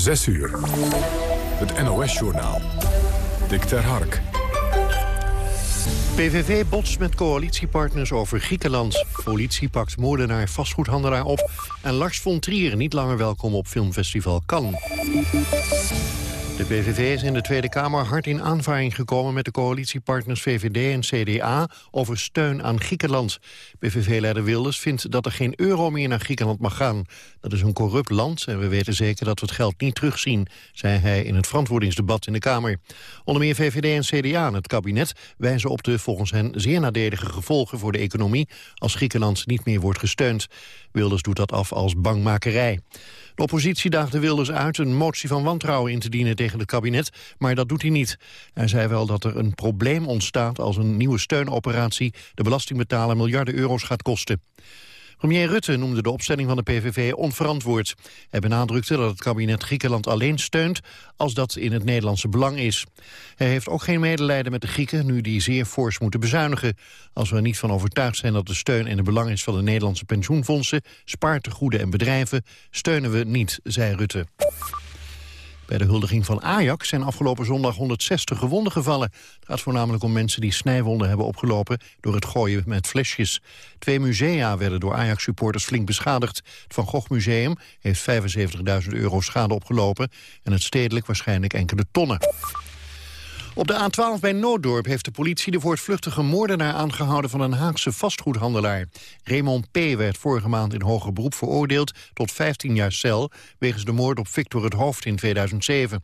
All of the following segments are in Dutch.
6 uur. Het NOS-journaal. Dick ter Hark. PVV botst met coalitiepartners over Griekenland. Politie pakt moordenaar vastgoedhandelaar op. En Lars von Trier niet langer welkom op filmfestival Cannes. De PVV is in de Tweede Kamer hard in aanvaring gekomen met de coalitiepartners VVD en CDA over steun aan Griekenland. PVV-leider Wilders vindt dat er geen euro meer naar Griekenland mag gaan. Dat is een corrupt land en we weten zeker dat we het geld niet terugzien, zei hij in het verantwoordingsdebat in de Kamer. Onder meer VVD en CDA en het kabinet wijzen op de volgens hen zeer nadelige gevolgen voor de economie als Griekenland niet meer wordt gesteund. Wilders doet dat af als bangmakerij. De oppositie daagde Wilders uit een motie van wantrouwen in te dienen tegen het kabinet, maar dat doet hij niet. Hij zei wel dat er een probleem ontstaat als een nieuwe steunoperatie de belastingbetaler miljarden euro's gaat kosten. Premier Rutte noemde de opstelling van de PVV onverantwoord. Hij benadrukte dat het kabinet Griekenland alleen steunt als dat in het Nederlandse belang is. Hij heeft ook geen medelijden met de Grieken nu die zeer fors moeten bezuinigen. Als we er niet van overtuigd zijn dat de steun in het belang is van de Nederlandse pensioenfondsen, spaartegoeden en bedrijven, steunen we niet, zei Rutte. Bij de huldiging van Ajax zijn afgelopen zondag 160 gewonden gevallen. Het gaat voornamelijk om mensen die snijwonden hebben opgelopen door het gooien met flesjes. Twee musea werden door Ajax-supporters flink beschadigd. Het Van Gogh Museum heeft 75.000 euro schade opgelopen en het stedelijk waarschijnlijk enkele tonnen. Op de A12 bij Nooddorp heeft de politie de voortvluchtige moordenaar aangehouden van een Haagse vastgoedhandelaar. Raymond P. werd vorige maand in hoger beroep veroordeeld tot 15 jaar cel wegens de moord op Victor het Hoofd in 2007.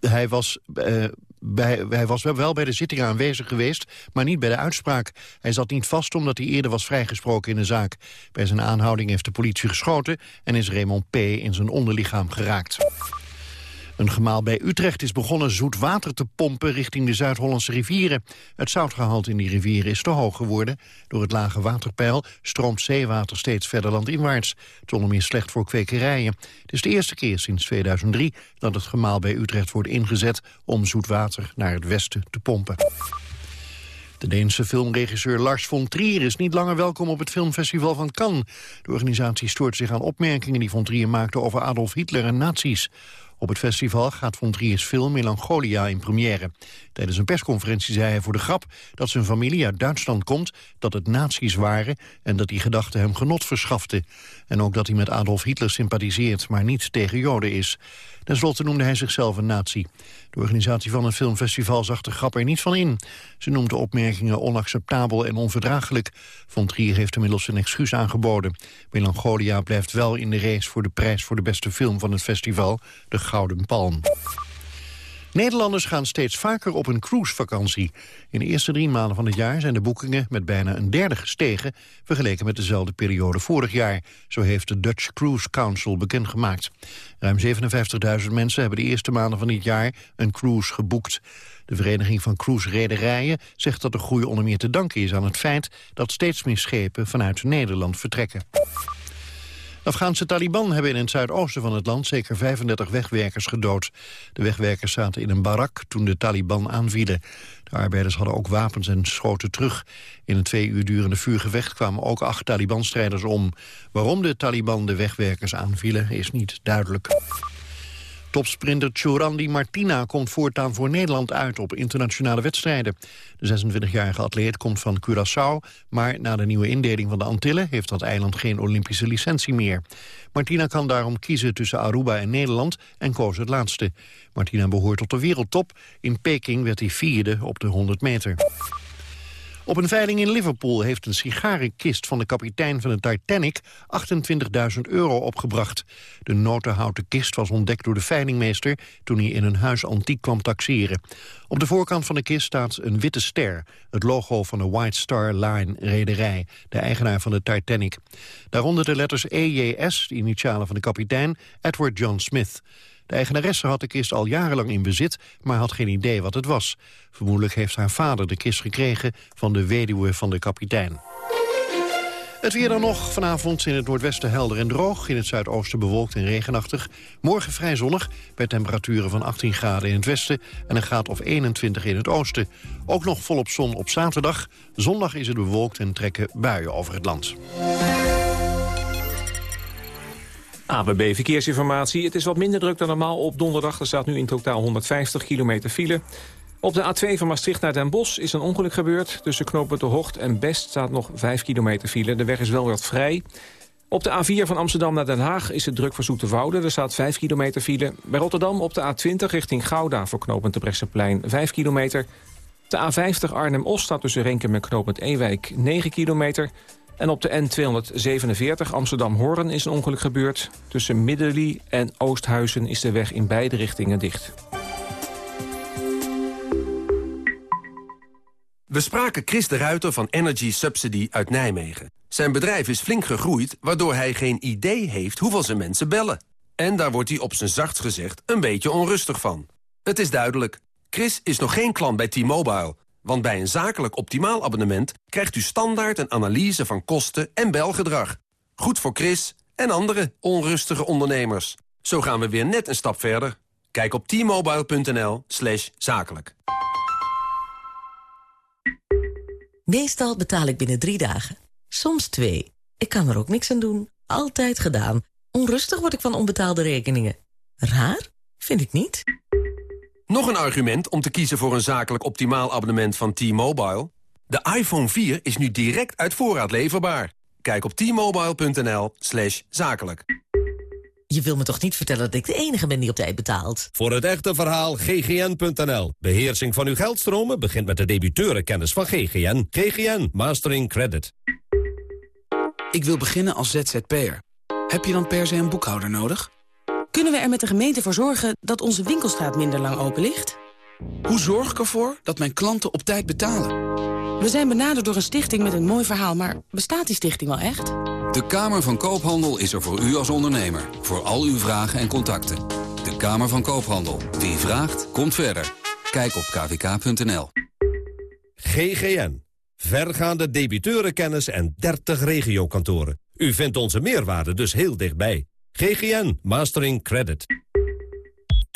Hij was, uh, bij, hij was wel bij de zitting aanwezig geweest, maar niet bij de uitspraak. Hij zat niet vast omdat hij eerder was vrijgesproken in de zaak. Bij zijn aanhouding heeft de politie geschoten en is Raymond P. in zijn onderlichaam geraakt. Een gemaal bij Utrecht is begonnen zoet water te pompen richting de Zuid-Hollandse rivieren. Het zoutgehalte in die rivieren is te hoog geworden. Door het lage waterpeil stroomt zeewater steeds verder landinwaarts. Het is meer slecht voor kwekerijen. Het is de eerste keer sinds 2003 dat het gemaal bij Utrecht wordt ingezet om zoet water naar het westen te pompen. De Deense filmregisseur Lars von Trier is niet langer welkom op het filmfestival van Cannes. De organisatie stoort zich aan opmerkingen die von Trier maakte over Adolf Hitler en nazi's. Op het festival gaat von Trier's film Melancholia in première. Tijdens een persconferentie zei hij voor de grap dat zijn familie uit Duitsland komt, dat het nazi's waren en dat die gedachte hem genot verschafte. En ook dat hij met Adolf Hitler sympathiseert, maar niet tegen Joden is. Ten slotte noemde hij zichzelf een nazi. De organisatie van het filmfestival zag de grap er niet van in. Ze noemde opmerkingen onacceptabel en onverdraaglijk. Von Trier heeft inmiddels een excuus aangeboden. Melancholia blijft wel in de race voor de prijs voor de beste film van het festival, de Gouden Palm. Nederlanders gaan steeds vaker op een cruisevakantie. In de eerste drie maanden van het jaar zijn de boekingen met bijna een derde gestegen... vergeleken met dezelfde periode vorig jaar. Zo heeft de Dutch Cruise Council bekendgemaakt. Ruim 57.000 mensen hebben de eerste maanden van dit jaar een cruise geboekt. De Vereniging van Cruise-rederijen zegt dat de groei onder meer te danken is aan het feit... dat steeds meer schepen vanuit Nederland vertrekken. Afghaanse Taliban hebben in het zuidoosten van het land zeker 35 wegwerkers gedood. De wegwerkers zaten in een barak toen de Taliban aanvielen. De arbeiders hadden ook wapens en schoten terug. In een twee uur durende vuurgevecht kwamen ook acht Taliban-strijders om. Waarom de Taliban de wegwerkers aanvielen is niet duidelijk. Topsprinter Churandi Martina komt voortaan voor Nederland uit op internationale wedstrijden. De 26-jarige atleet komt van Curaçao, maar na de nieuwe indeling van de Antillen heeft dat eiland geen Olympische licentie meer. Martina kan daarom kiezen tussen Aruba en Nederland en koos het laatste. Martina behoort tot de wereldtop. In Peking werd hij vierde op de 100 meter. Op een veiling in Liverpool heeft een sigarenkist van de kapitein van de Titanic 28.000 euro opgebracht. De notenhouten kist was ontdekt door de veilingmeester toen hij in een huis antiek kwam taxeren. Op de voorkant van de kist staat een witte ster, het logo van de White Star Line rederij, de eigenaar van de Titanic. Daaronder de letters EJS, de initialen van de kapitein, Edward John Smith. De eigenaresse had de kist al jarenlang in bezit, maar had geen idee wat het was. Vermoedelijk heeft haar vader de kist gekregen van de weduwe van de kapitein. Het weer dan nog. Vanavond in het noordwesten helder en droog. In het zuidoosten bewolkt en regenachtig. Morgen vrij zonnig, bij temperaturen van 18 graden in het westen... en een graad of 21 in het oosten. Ook nog volop zon op zaterdag. Zondag is het bewolkt en trekken buien over het land. ABB Verkeersinformatie. Het is wat minder druk dan normaal op donderdag. Er staat nu in totaal 150 kilometer file. Op de A2 van Maastricht naar Den Bosch is een ongeluk gebeurd. Tussen knooppunt De Hocht en Best staat nog 5 kilometer file. De weg is wel wat vrij. Op de A4 van Amsterdam naar Den Haag is het druk voor Zoeterwoude. Er staat 5 kilometer file. Bij Rotterdam op de A20 richting Gouda voor knooppunt de Bresseplein 5 kilometer. De A50 Arnhem-Os staat tussen Renken en knooppunt Ewijk 9 kilometer. En op de N247 Amsterdam-Hoorn is een ongeluk gebeurd. Tussen Middelie en Oosthuizen is de weg in beide richtingen dicht. We spraken Chris de Ruiter van Energy Subsidy uit Nijmegen. Zijn bedrijf is flink gegroeid, waardoor hij geen idee heeft hoeveel zijn mensen bellen. En daar wordt hij op zijn zachtst gezegd een beetje onrustig van. Het is duidelijk, Chris is nog geen klant bij T-Mobile. Want bij een zakelijk optimaal abonnement krijgt u standaard een analyse van kosten en belgedrag. Goed voor Chris en andere onrustige ondernemers. Zo gaan we weer net een stap verder. Kijk op t-mobile.nl slash zakelijk. Meestal betaal ik binnen drie dagen. Soms twee. Ik kan er ook niks aan doen. Altijd gedaan. Onrustig word ik van onbetaalde rekeningen. Raar? Vind ik niet. Nog een argument om te kiezen voor een zakelijk optimaal abonnement van T-Mobile? De iPhone 4 is nu direct uit voorraad leverbaar. Kijk op t-mobile.nl slash zakelijk. Je wil me toch niet vertellen dat ik de enige ben die op tijd betaalt? Voor het echte verhaal ggn.nl. Beheersing van uw geldstromen begint met de debiteurenkennis van GGN. GGN Mastering Credit. Ik wil beginnen als ZZP'er. Heb je dan per se een boekhouder nodig? Kunnen we er met de gemeente voor zorgen dat onze winkelstraat minder lang open ligt? Hoe zorg ik ervoor dat mijn klanten op tijd betalen? We zijn benaderd door een stichting met een mooi verhaal, maar bestaat die stichting wel echt? De Kamer van Koophandel is er voor u als ondernemer. Voor al uw vragen en contacten. De Kamer van Koophandel. Wie vraagt, komt verder. Kijk op kvk.nl. GGN. Vergaande debiteurenkennis en 30 regiokantoren. U vindt onze meerwaarde dus heel dichtbij. GGN Mastering Credit.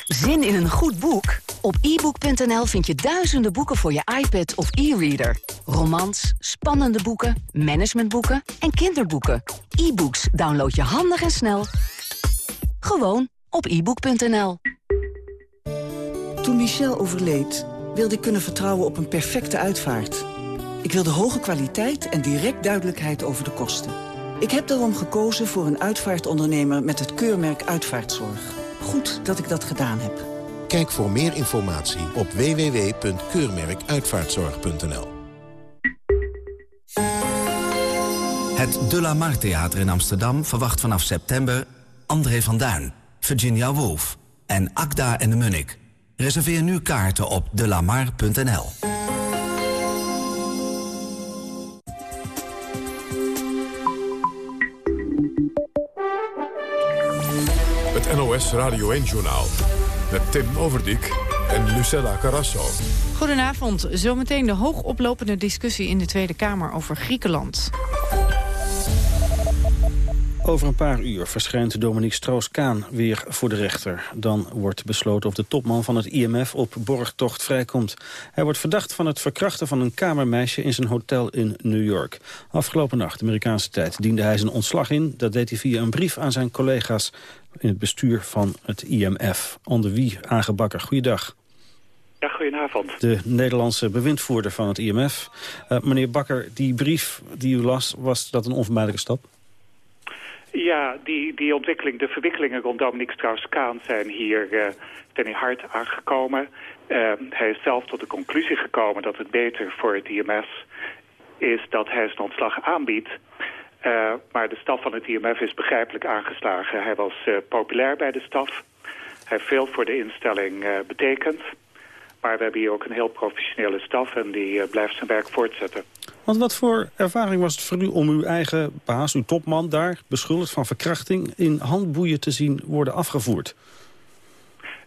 Zin in een goed boek? Op ebook.nl vind je duizenden boeken voor je iPad of e-reader. Romans, spannende boeken, managementboeken en kinderboeken. E-books download je handig en snel. Gewoon op ebook.nl. Toen Michel overleed, wilde ik kunnen vertrouwen op een perfecte uitvaart. Ik wilde hoge kwaliteit en direct duidelijkheid over de kosten. Ik heb daarom gekozen voor een uitvaartondernemer met het keurmerk Uitvaartzorg. Goed dat ik dat gedaan heb. Kijk voor meer informatie op www.keurmerkuitvaartzorg.nl Het De La Mar Theater in Amsterdam verwacht vanaf september André van Duin, Virginia Woolf en Akda en de Munnik. Reserveer nu kaarten op delamar.nl. Radio 1-journaal met Tim Overdijk en Lucella Carrasso. Goedenavond. Zometeen de hoogoplopende discussie in de Tweede Kamer over Griekenland. Over een paar uur verschijnt Dominique Strauss-Kaan weer voor de rechter. Dan wordt besloten of de topman van het IMF op borgtocht vrijkomt. Hij wordt verdacht van het verkrachten van een kamermeisje in zijn hotel in New York. Afgelopen nacht, Amerikaanse tijd, diende hij zijn ontslag in. Dat deed hij via een brief aan zijn collega's in het bestuur van het IMF. Onder wie aangebakken. Goeiedag. Ja, goedenavond. De Nederlandse bewindvoerder van het IMF. Uh, meneer Bakker, die brief die u las, was dat een onvermijdelijke stap? Ja, die, die ontwikkeling, de verwikkelingen rond Dominique Strauss-Kaan zijn hier uh, ten hard aangekomen. Uh, hij is zelf tot de conclusie gekomen dat het beter voor het IMF is dat hij zijn ontslag aanbiedt. Uh, maar de staf van het IMF is begrijpelijk aangeslagen. Hij was uh, populair bij de staf. Hij heeft veel voor de instelling betekend. Maar we hebben hier ook een heel professionele staf en die blijft zijn werk voortzetten. Want wat voor ervaring was het voor u om uw eigen baas, uw topman daar... beschuldigd van verkrachting in handboeien te zien worden afgevoerd?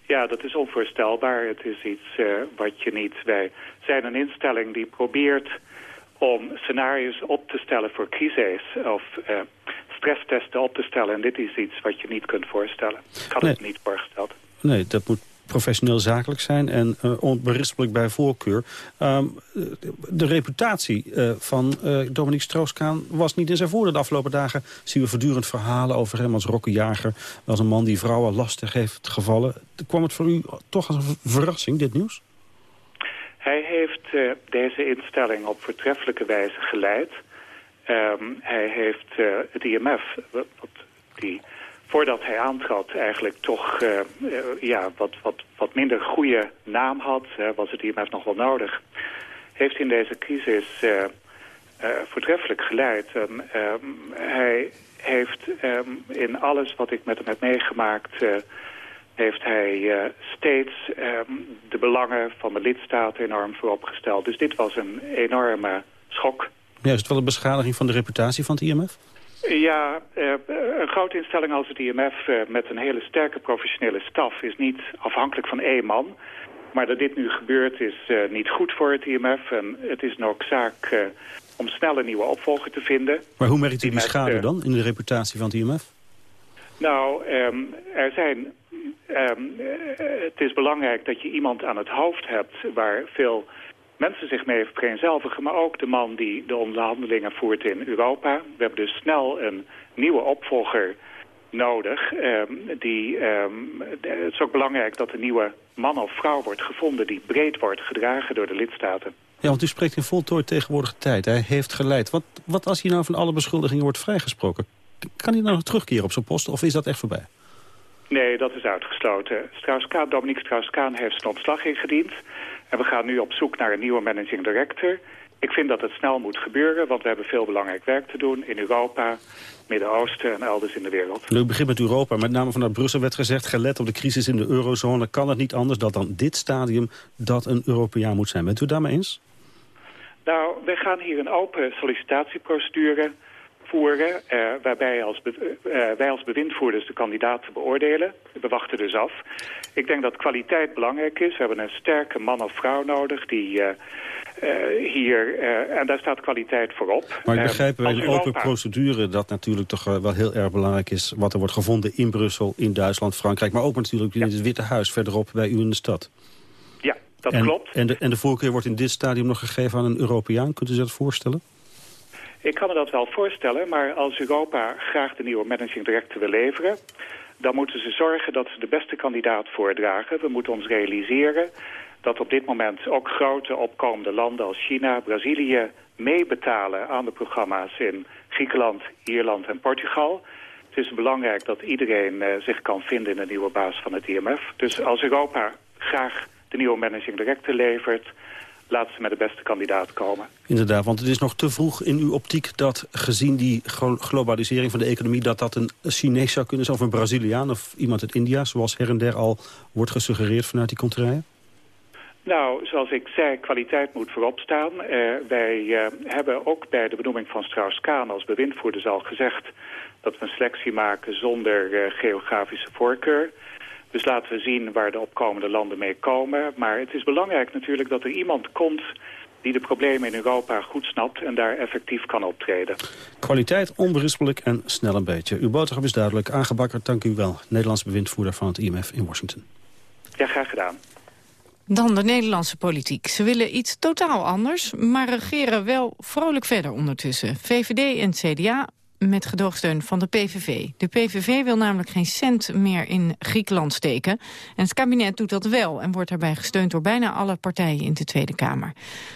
Ja, dat is onvoorstelbaar. Het is iets wat je niet... Wij zijn een instelling die probeert om scenario's op te stellen voor crises of uh, stresstesten op te stellen. En dit is iets wat je niet kunt voorstellen. Ik had nee. het niet voorgesteld. Nee, dat moet professioneel zakelijk zijn en uh, onberispelijk bij voorkeur. Um, de reputatie uh, van uh, Dominique Strooskaan was niet in zijn voordeel. De afgelopen dagen zien we voortdurend verhalen over hem als rokkenjager. Als een man die vrouwen lastig heeft gevallen. Kwam het voor u toch als een verrassing, dit nieuws? Hij heeft deze instelling op voortreffelijke wijze geleid. Um, hij heeft het IMF, wat, die voordat hij aantrad eigenlijk toch uh, ja, wat, wat, wat minder goede naam had, was het IMF nog wel nodig, heeft in deze crisis voortreffelijk geleid. Um, hij heeft in alles wat ik met hem heb meegemaakt heeft hij steeds de belangen van de lidstaten enorm vooropgesteld. Dus dit was een enorme schok. Ja, is het wel een beschadiging van de reputatie van het IMF? Ja, uh, een grote instelling als het IMF uh, met een hele sterke professionele staf is niet afhankelijk van één man. Maar dat dit nu gebeurt is niet goed voor het IMF en het is ook zaak om snel een nieuwe opvolger te vinden. Maar hoe merkt u die schade dan in de reputatie van het IMF? Nou, um, er zijn Um, het is belangrijk dat je iemand aan het hoofd hebt waar veel mensen zich mee vereenzelvigen, maar ook de man die de onderhandelingen voert in Europa. We hebben dus snel een nieuwe opvolger nodig. Um, die, um, het is ook belangrijk dat een nieuwe man of vrouw wordt gevonden die breed wordt gedragen door de lidstaten. Ja, want u spreekt in voltooid tegenwoordige tijd. Hij heeft geleid. Wat, wat als hij nou van alle beschuldigingen wordt vrijgesproken? Kan hij nou terugkeren op zijn post of is dat echt voorbij? Nee, dat is uitgesloten. Strauss-Kaan, Dominique Strauss-Kaan heeft zijn ontslag ingediend. En we gaan nu op zoek naar een nieuwe managing director. Ik vind dat het snel moet gebeuren, want we hebben veel belangrijk werk te doen in Europa, Midden-Oosten en elders in de wereld. Nu begint met Europa. Met name vanuit Brussel werd gezegd, gelet op de crisis in de eurozone, kan het niet anders dat dan dit stadium dat een Europeaan moet zijn. Bent u daarmee eens? Nou, wij gaan hier een open sollicitatieprocedure voeren... Uh, waarbij als uh, wij als bewindvoerders de kandidaten beoordelen. We wachten dus af. Ik denk dat kwaliteit belangrijk is. We hebben een sterke man of vrouw nodig die... Uh, hier, en daar staat kwaliteit voorop. Maar ik begrijp bij een open procedure dat natuurlijk toch wel heel erg belangrijk is... wat er wordt gevonden in Brussel, in Duitsland, Frankrijk... maar ook natuurlijk in het Witte Huis verderop bij u in de stad. Ja, dat en, klopt. En de, en de voorkeur wordt in dit stadium nog gegeven aan een Europeaan. Kunt u zich dat voorstellen? Ik kan me dat wel voorstellen, maar als Europa graag de nieuwe managing director wil leveren... dan moeten ze zorgen dat ze de beste kandidaat voordragen. We moeten ons realiseren dat op dit moment ook grote opkomende landen als China, Brazilië... meebetalen aan de programma's in Griekenland, Ierland en Portugal. Het is belangrijk dat iedereen uh, zich kan vinden in de nieuwe baas van het IMF. Dus als Europa graag de nieuwe managing director levert laten ze met de beste kandidaat komen. Inderdaad, want het is nog te vroeg in uw optiek dat gezien die globalisering van de economie... dat dat een Chinees zou kunnen zijn of een Braziliaan of iemand uit India... zoals her en der al wordt gesuggereerd vanuit die contraien? Nou, zoals ik zei, kwaliteit moet voorop staan. Uh, wij uh, hebben ook bij de benoeming van Strauss-Kaan als bewindvoerders al gezegd... dat we een selectie maken zonder uh, geografische voorkeur... Dus laten we zien waar de opkomende landen mee komen. Maar het is belangrijk natuurlijk dat er iemand komt die de problemen in Europa goed snapt en daar effectief kan optreden. Kwaliteit, onberispelijk en snel een beetje. Uw boodschap is duidelijk. Aangebakkerd, dank u wel. Nederlands bewindvoerder van het IMF in Washington. Ja, graag gedaan. Dan de Nederlandse politiek. Ze willen iets totaal anders, maar regeren wel vrolijk verder ondertussen. VVD en CDA met gedoogsteun van de PVV. De PVV wil namelijk geen cent meer in Griekenland steken. En het kabinet doet dat wel en wordt daarbij gesteund door bijna alle partijen in de Tweede Kamer.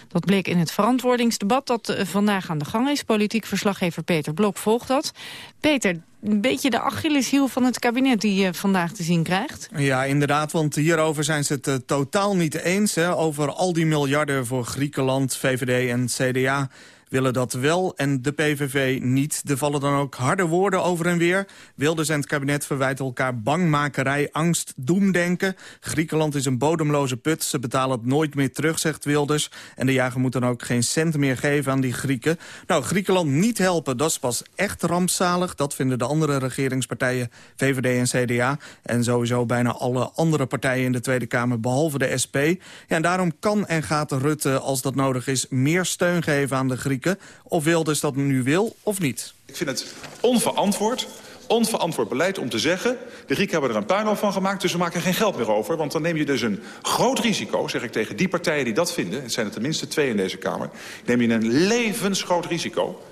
Dat bleek in het verantwoordingsdebat dat eh, vandaag aan de gang is. Politiek verslaggever Peter Blok volgt dat. Peter, een beetje de Achilleshiel van het kabinet die je vandaag te zien krijgt. Ja, inderdaad, want hierover zijn ze het uh, totaal niet eens. Hè, over al die miljarden voor Griekenland, VVD en CDA willen dat wel en de PVV niet. Er vallen dan ook harde woorden over en weer. Wilders en het kabinet verwijten elkaar bangmakerij, angst, doemdenken. Griekenland is een bodemloze put. Ze betalen het nooit meer terug, zegt Wilders. En de jager moet dan ook geen cent meer geven aan die Grieken. Nou, Griekenland niet helpen, dat is pas echt rampzalig. Dat vinden de andere regeringspartijen, VVD en CDA. En sowieso bijna alle andere partijen in de Tweede Kamer, behalve de SP. Ja, en daarom kan en gaat Rutte, als dat nodig is, meer steun geven aan de Grieken. Of Wilders dat nu wil of niet? Ik vind het onverantwoord onverantwoord beleid om te zeggen... de Grieken hebben er een puinhoop van gemaakt, dus we maken geen geld meer over. Want dan neem je dus een groot risico, zeg ik tegen die partijen die dat vinden... het zijn er tenminste twee in deze Kamer... neem je een levensgroot risico...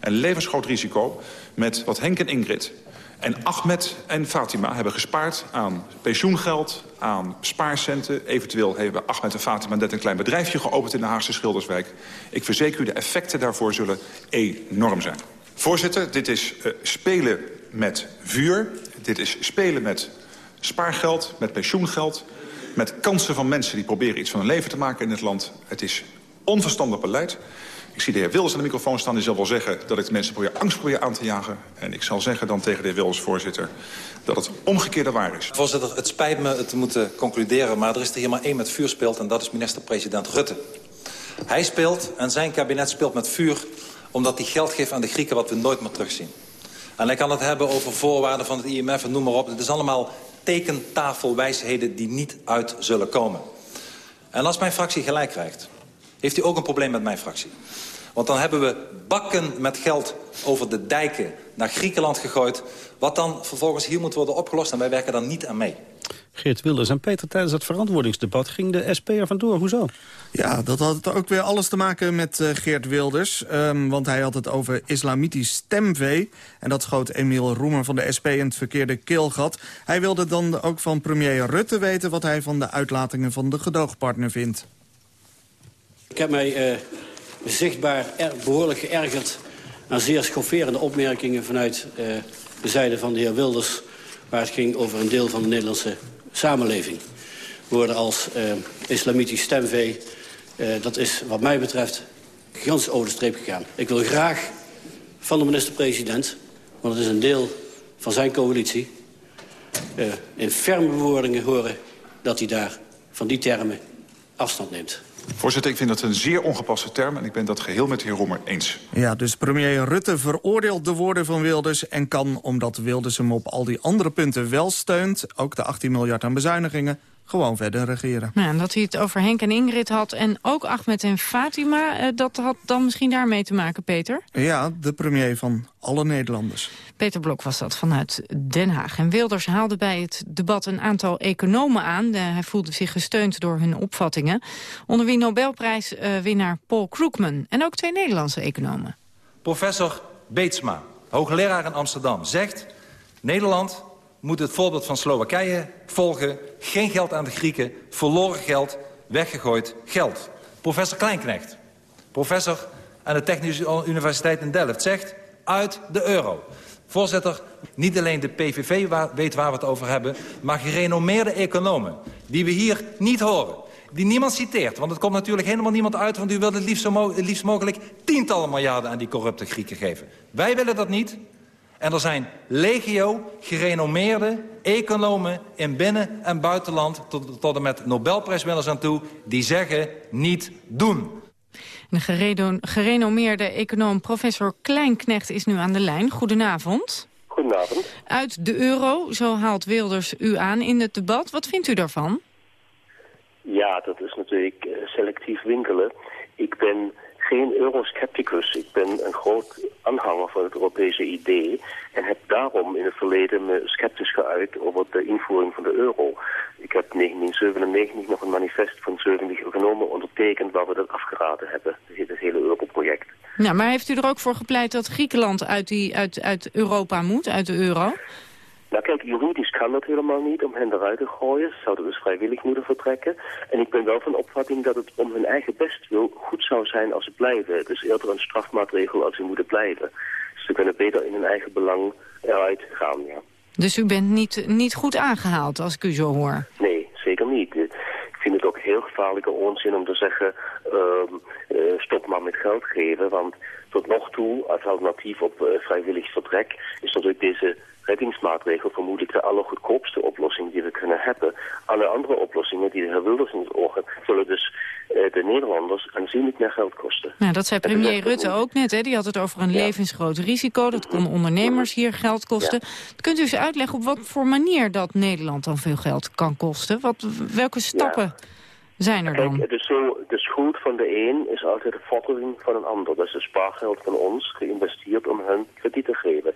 een levensgroot risico met wat Henk en Ingrid en Ahmed en Fatima hebben gespaard aan pensioengeld, aan spaarcenten. Eventueel hebben Ahmed en Fatima net een klein bedrijfje geopend in de Haagse Schilderswijk. Ik verzeker u, de effecten daarvoor zullen enorm zijn. Voorzitter, dit is uh, spelen met vuur. Dit is spelen met spaargeld, met pensioengeld... met kansen van mensen die proberen iets van hun leven te maken in het land. Het is onverstandig beleid. Ik zie de heer Wils aan de microfoon staan. Die zal wel zeggen dat ik de mensen probeer angst probeer aan te jagen. En ik zal zeggen dan tegen de heer Wils, voorzitter, dat het omgekeerde waar is. Voorzitter, het spijt me het te moeten concluderen... maar er is er hier maar één met vuur speelt en dat is minister-president Rutte. Hij speelt en zijn kabinet speelt met vuur... omdat hij geld geeft aan de Grieken wat we nooit meer terugzien. En hij kan het hebben over voorwaarden van het IMF en noem maar op. Het is allemaal tekentafelwijsheden die niet uit zullen komen. En als mijn fractie gelijk krijgt, heeft u ook een probleem met mijn fractie. Want dan hebben we bakken met geld over de dijken naar Griekenland gegooid... wat dan vervolgens hier moet worden opgelost en wij werken dan niet aan mee. Geert Wilders en Peter, tijdens het verantwoordingsdebat ging de SP er vandoor. Hoezo? Ja, dat had ook weer alles te maken met uh, Geert Wilders. Um, want hij had het over islamitisch stemvee. En dat schoot Emiel Roemer van de SP in het verkeerde keelgat. Hij wilde dan ook van premier Rutte weten... wat hij van de uitlatingen van de gedoogpartner vindt. Ik heb mij uh, zichtbaar behoorlijk geërgerd... aan zeer schofferende opmerkingen vanuit uh, de zijde van de heer Wilders... waar het ging over een deel van de Nederlandse samenleving. Woorden als uh, islamitisch stemvee, dat is wat mij betreft gigantisch over de streep gegaan. Ik wil graag van de minister-president, want het is een deel van zijn coalitie... in ferme bewoordingen horen dat hij daar van die termen afstand neemt. Voorzitter, ik vind dat een zeer ongepaste term... en ik ben dat geheel met de heer Roemer eens. Ja, dus premier Rutte veroordeelt de woorden van Wilders... en kan, omdat Wilders hem op al die andere punten wel steunt... ook de 18 miljard aan bezuinigingen, gewoon verder regeren. Ja, en dat hij het over Henk en Ingrid had en ook Ahmed en Fatima... Eh, dat had dan misschien daarmee te maken, Peter? Ja, de premier van alle Nederlanders. Peter Blok was dat vanuit Den Haag. En Wilders haalde bij het debat een aantal economen aan. hij voelde zich gesteund door hun opvattingen. Onder wie Nobelprijswinnaar Paul Krugman. En ook twee Nederlandse economen. Professor Beetsma, hoogleraar in Amsterdam, zegt... Nederland moet het voorbeeld van Slowakije volgen. Geen geld aan de Grieken, verloren geld, weggegooid geld. Professor Kleinknecht, professor aan de Technische Universiteit in Delft, zegt uit de euro. Voorzitter, niet alleen de PVV weet waar we het over hebben... maar gerenommeerde economen, die we hier niet horen. Die niemand citeert, want het komt natuurlijk helemaal niemand uit... want u wilt het liefst, liefst mogelijk tientallen miljarden aan die corrupte Grieken geven. Wij willen dat niet. En er zijn legio gerenommeerde economen in binnen- en buitenland... tot, tot en met Nobelprijswinners aan toe, die zeggen niet doen. Een gerenommeerde econoom professor Kleinknecht is nu aan de lijn. Goedenavond. Goedenavond. Uit de euro, zo haalt Wilders u aan in het debat. Wat vindt u daarvan? Ja, dat is natuurlijk eh, selectief winkelen. Ik ben geen euroscepticus. Ik ben een groot aanhanger van het Europese idee en heb daarom in het verleden me sceptisch geuit over de invoering van de euro. Ik heb 1997 nog een manifest van 70 economen ondertekend waar we dat afgeraden hebben, het hele Euro-project. Ja, maar heeft u er ook voor gepleit dat Griekenland uit, die, uit, uit Europa moet, uit de euro? Nou kijk, juridisch kan dat helemaal niet om hen eruit te gooien. Ze zouden dus vrijwillig moeten vertrekken. En ik ben wel van opvatting dat het om hun eigen best wil goed zou zijn als ze blijven. Het is eerder een strafmaatregel als ze moeten blijven. Ze kunnen beter in hun eigen belang eruit gaan, ja. Dus u bent niet, niet goed aangehaald, als ik u zo hoor? Nee, zeker niet. Ik vind het ook heel gevaarlijke onzin om te zeggen... Uh, stop maar met geld geven, want tot nog toe, als alternatief op uh, vrijwillig vertrek... is natuurlijk deze reddingsmaatregel vermoedelijk de allergoedkoopste oplossing die we kunnen hebben. Alle andere oplossingen die de heer Wilders in het ogen zullen dus uh, de Nederlanders aanzienlijk meer geld kosten. Nou, dat zei premier Rutte ook net. Hè? Die had het over een ja. levensgroot risico. Dat kon ondernemers hier geld kosten. Ja. Kunt u eens uitleggen op wat voor manier dat Nederland dan veel geld kan kosten? Wat, welke stappen... Ja. Zijn er dan? Kijk, is zo, de schuld van de een is altijd de vordering van een ander. Dat is het spaargeld van ons geïnvesteerd om hun krediet te geven.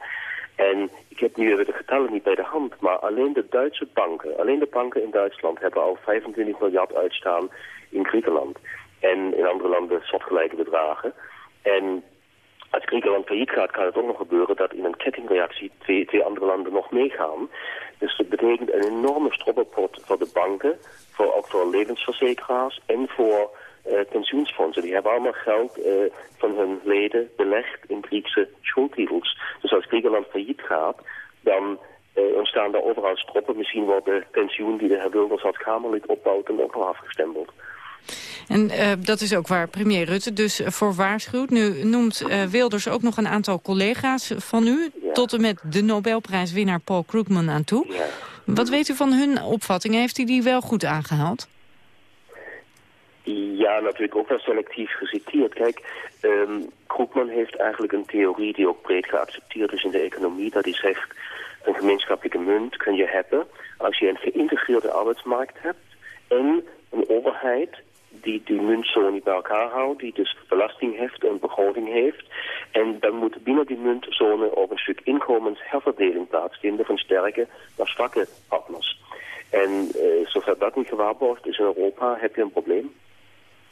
En ik heb nu even de getallen niet bij de hand, maar alleen de Duitse banken, alleen de banken in Duitsland hebben al 25 miljard uitstaan in Griekenland. En in andere landen soortgelijke bedragen. En als Griekenland failliet gaat, kan het ook nog gebeuren dat in een kettingreactie twee, andere landen nog meegaan. Dus dat betekent een enorme stroppenpot voor de banken, voor, ook voor levensverzekeraars en voor uh, pensioensfondsen. Die hebben allemaal geld uh, van hun leden belegd in Griekse schuldtitels. Dus als Griekenland failliet gaat, dan uh, ontstaan daar overal stroppen. Misschien wordt de pensioen die de heer Wilders als Kamerlid opbouwt dan ook nog afgestempeld. En uh, dat is ook waar premier Rutte dus voor waarschuwt. Nu noemt uh, Wilders ook nog een aantal collega's van u... Ja. tot en met de Nobelprijswinnaar Paul Krugman aan toe. Ja. Wat weet u van hun opvatting? Heeft hij die wel goed aangehaald? Ja, natuurlijk ook wel selectief geciteerd. Kijk, um, Krugman heeft eigenlijk een theorie die ook breed geaccepteerd is in de economie. Dat hij zegt, een gemeenschappelijke munt kun je hebben als je een geïntegreerde arbeidsmarkt hebt en een overheid die die muntzone bij elkaar houdt, die dus belasting heeft en begroting heeft. En dan moet binnen die muntzone ook een stuk inkomensherverdeling plaatsvinden van sterke naar zwakke partners. En uh, zover dat niet gewaarborgd is in Europa, heb je een probleem.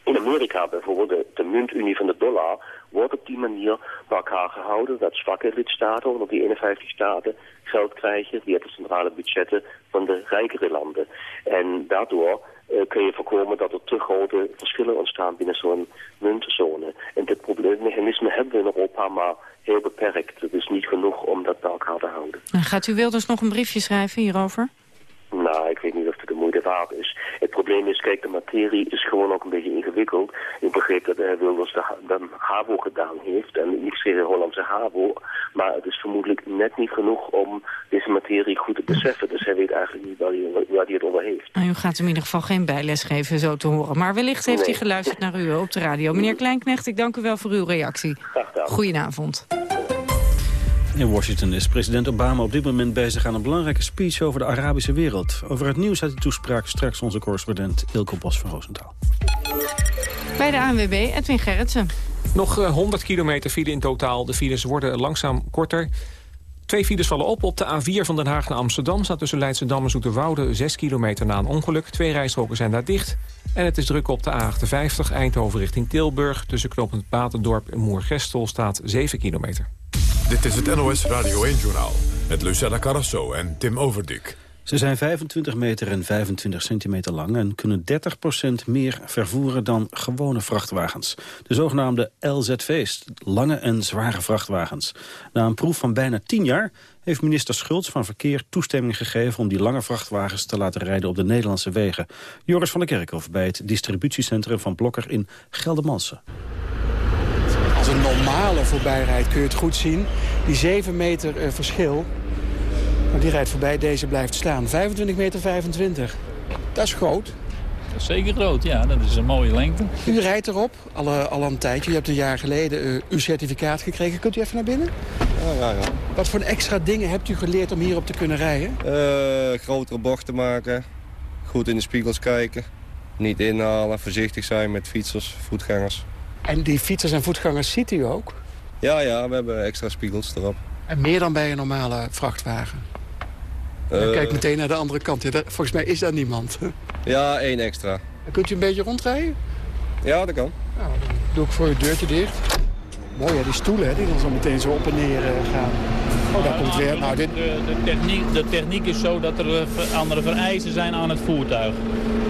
In Amerika bijvoorbeeld, de muntunie van de dollar, wordt op die manier bij elkaar gehouden dat zwakke lidstaten, onder die 51 staten, geld krijgen via de centrale budgetten van de rijkere landen. En daardoor uh, kun je voorkomen dat er te grote verschillen ontstaan binnen zo'n muntzone. En dit probleemmechanisme hebben we in Europa maar heel beperkt. Het is niet genoeg om dat bij elkaar te houden. En gaat u Wilders nog een briefje schrijven hierover? Nou, ik weet niet of het de moeite is. Het probleem is, kijk, de materie is gewoon ook een beetje ingewikkeld. Ik begreep dat hij Wilders de, de HAVO gedaan heeft. En niet zozeer de Hollandse HAVO. Maar het is vermoedelijk net niet genoeg om deze materie goed te beseffen. Dus hij weet eigenlijk niet waar hij, waar hij het over heeft. Nou, u gaat hem in ieder geval geen bijles geven, zo te horen. Maar wellicht heeft Nee. hij geluisterd naar u op de radio. Meneer Kleinknecht, ik dank u wel voor uw reactie. Goedenavond. In Washington is president Obama op dit moment bezig aan een belangrijke speech over de Arabische wereld. Over het nieuws uit de toespraak straks onze correspondent Ilko Bos van Roosentaal. Bij de ANWB, Edwin Gerritsen. Nog eh, 100 kilometer file in totaal. De files worden langzaam korter. Twee files vallen op. Op de A4 van Den Haag naar Amsterdam staat tussen Leidschendam en Zoeterwoude 6 kilometer na een ongeluk. Twee rijstroken zijn daar dicht. En het is druk op de A58 Eindhoven richting Tilburg. Tussen knooppunt Batendorp en Moergestel staat 7 kilometer. Dit is het NOS Radio 1-journaal met Lucella Carrasso en Tim Overdik. Ze zijn 25 meter en 25 centimeter lang en kunnen 30% meer vervoeren dan gewone vrachtwagens. De zogenaamde LZV's, lange en zware vrachtwagens. Na een proef van bijna 10 jaar heeft minister Schultz van Verkeer toestemming gegeven om die lange vrachtwagens te laten rijden op de Nederlandse wegen. Joris van der Kerkhof bij het distributiecentrum van Blokker in Geldermalsen. Als een normale voorbijrijdt kun je het goed zien. Die 7 meter eh, verschil, nou, die rijdt voorbij, deze blijft staan. 25 meter 25. Dat is groot. Dat is zeker groot, ja. Dat is een mooie lengte. U rijdt erop, al, eh, al een tijdje. U hebt een jaar geleden eh, uw certificaat gekregen. Kunt u even naar binnen? Ja, ja, ja. Wat voor extra dingen hebt u geleerd om hierop te kunnen rijden? Eh, grotere bochten maken, goed in de spiegels kijken, niet inhalen, voorzichtig zijn met fietsers, voetgangers. En die fietsers en voetgangers ziet u ook? Ja, ja, we hebben extra spiegels erop. En meer dan bij een normale vrachtwagen? Eh, Dan kijk meteen naar de andere kant. Ja, dat- volgens mij is daar niemand. Ja, één extra. Dan kunt u een beetje rondrijden? Ja, dat kan. Nou, dan doe ik voor uw deurtje dicht. Mooi hè, die stoelen hè, die dan zo meteen zo op en neer eh, gaan. Oh, daar komt weer. Nou, dit... de, de, techniek, de techniek is zo dat er eh, andere vereisen zijn aan het voertuig.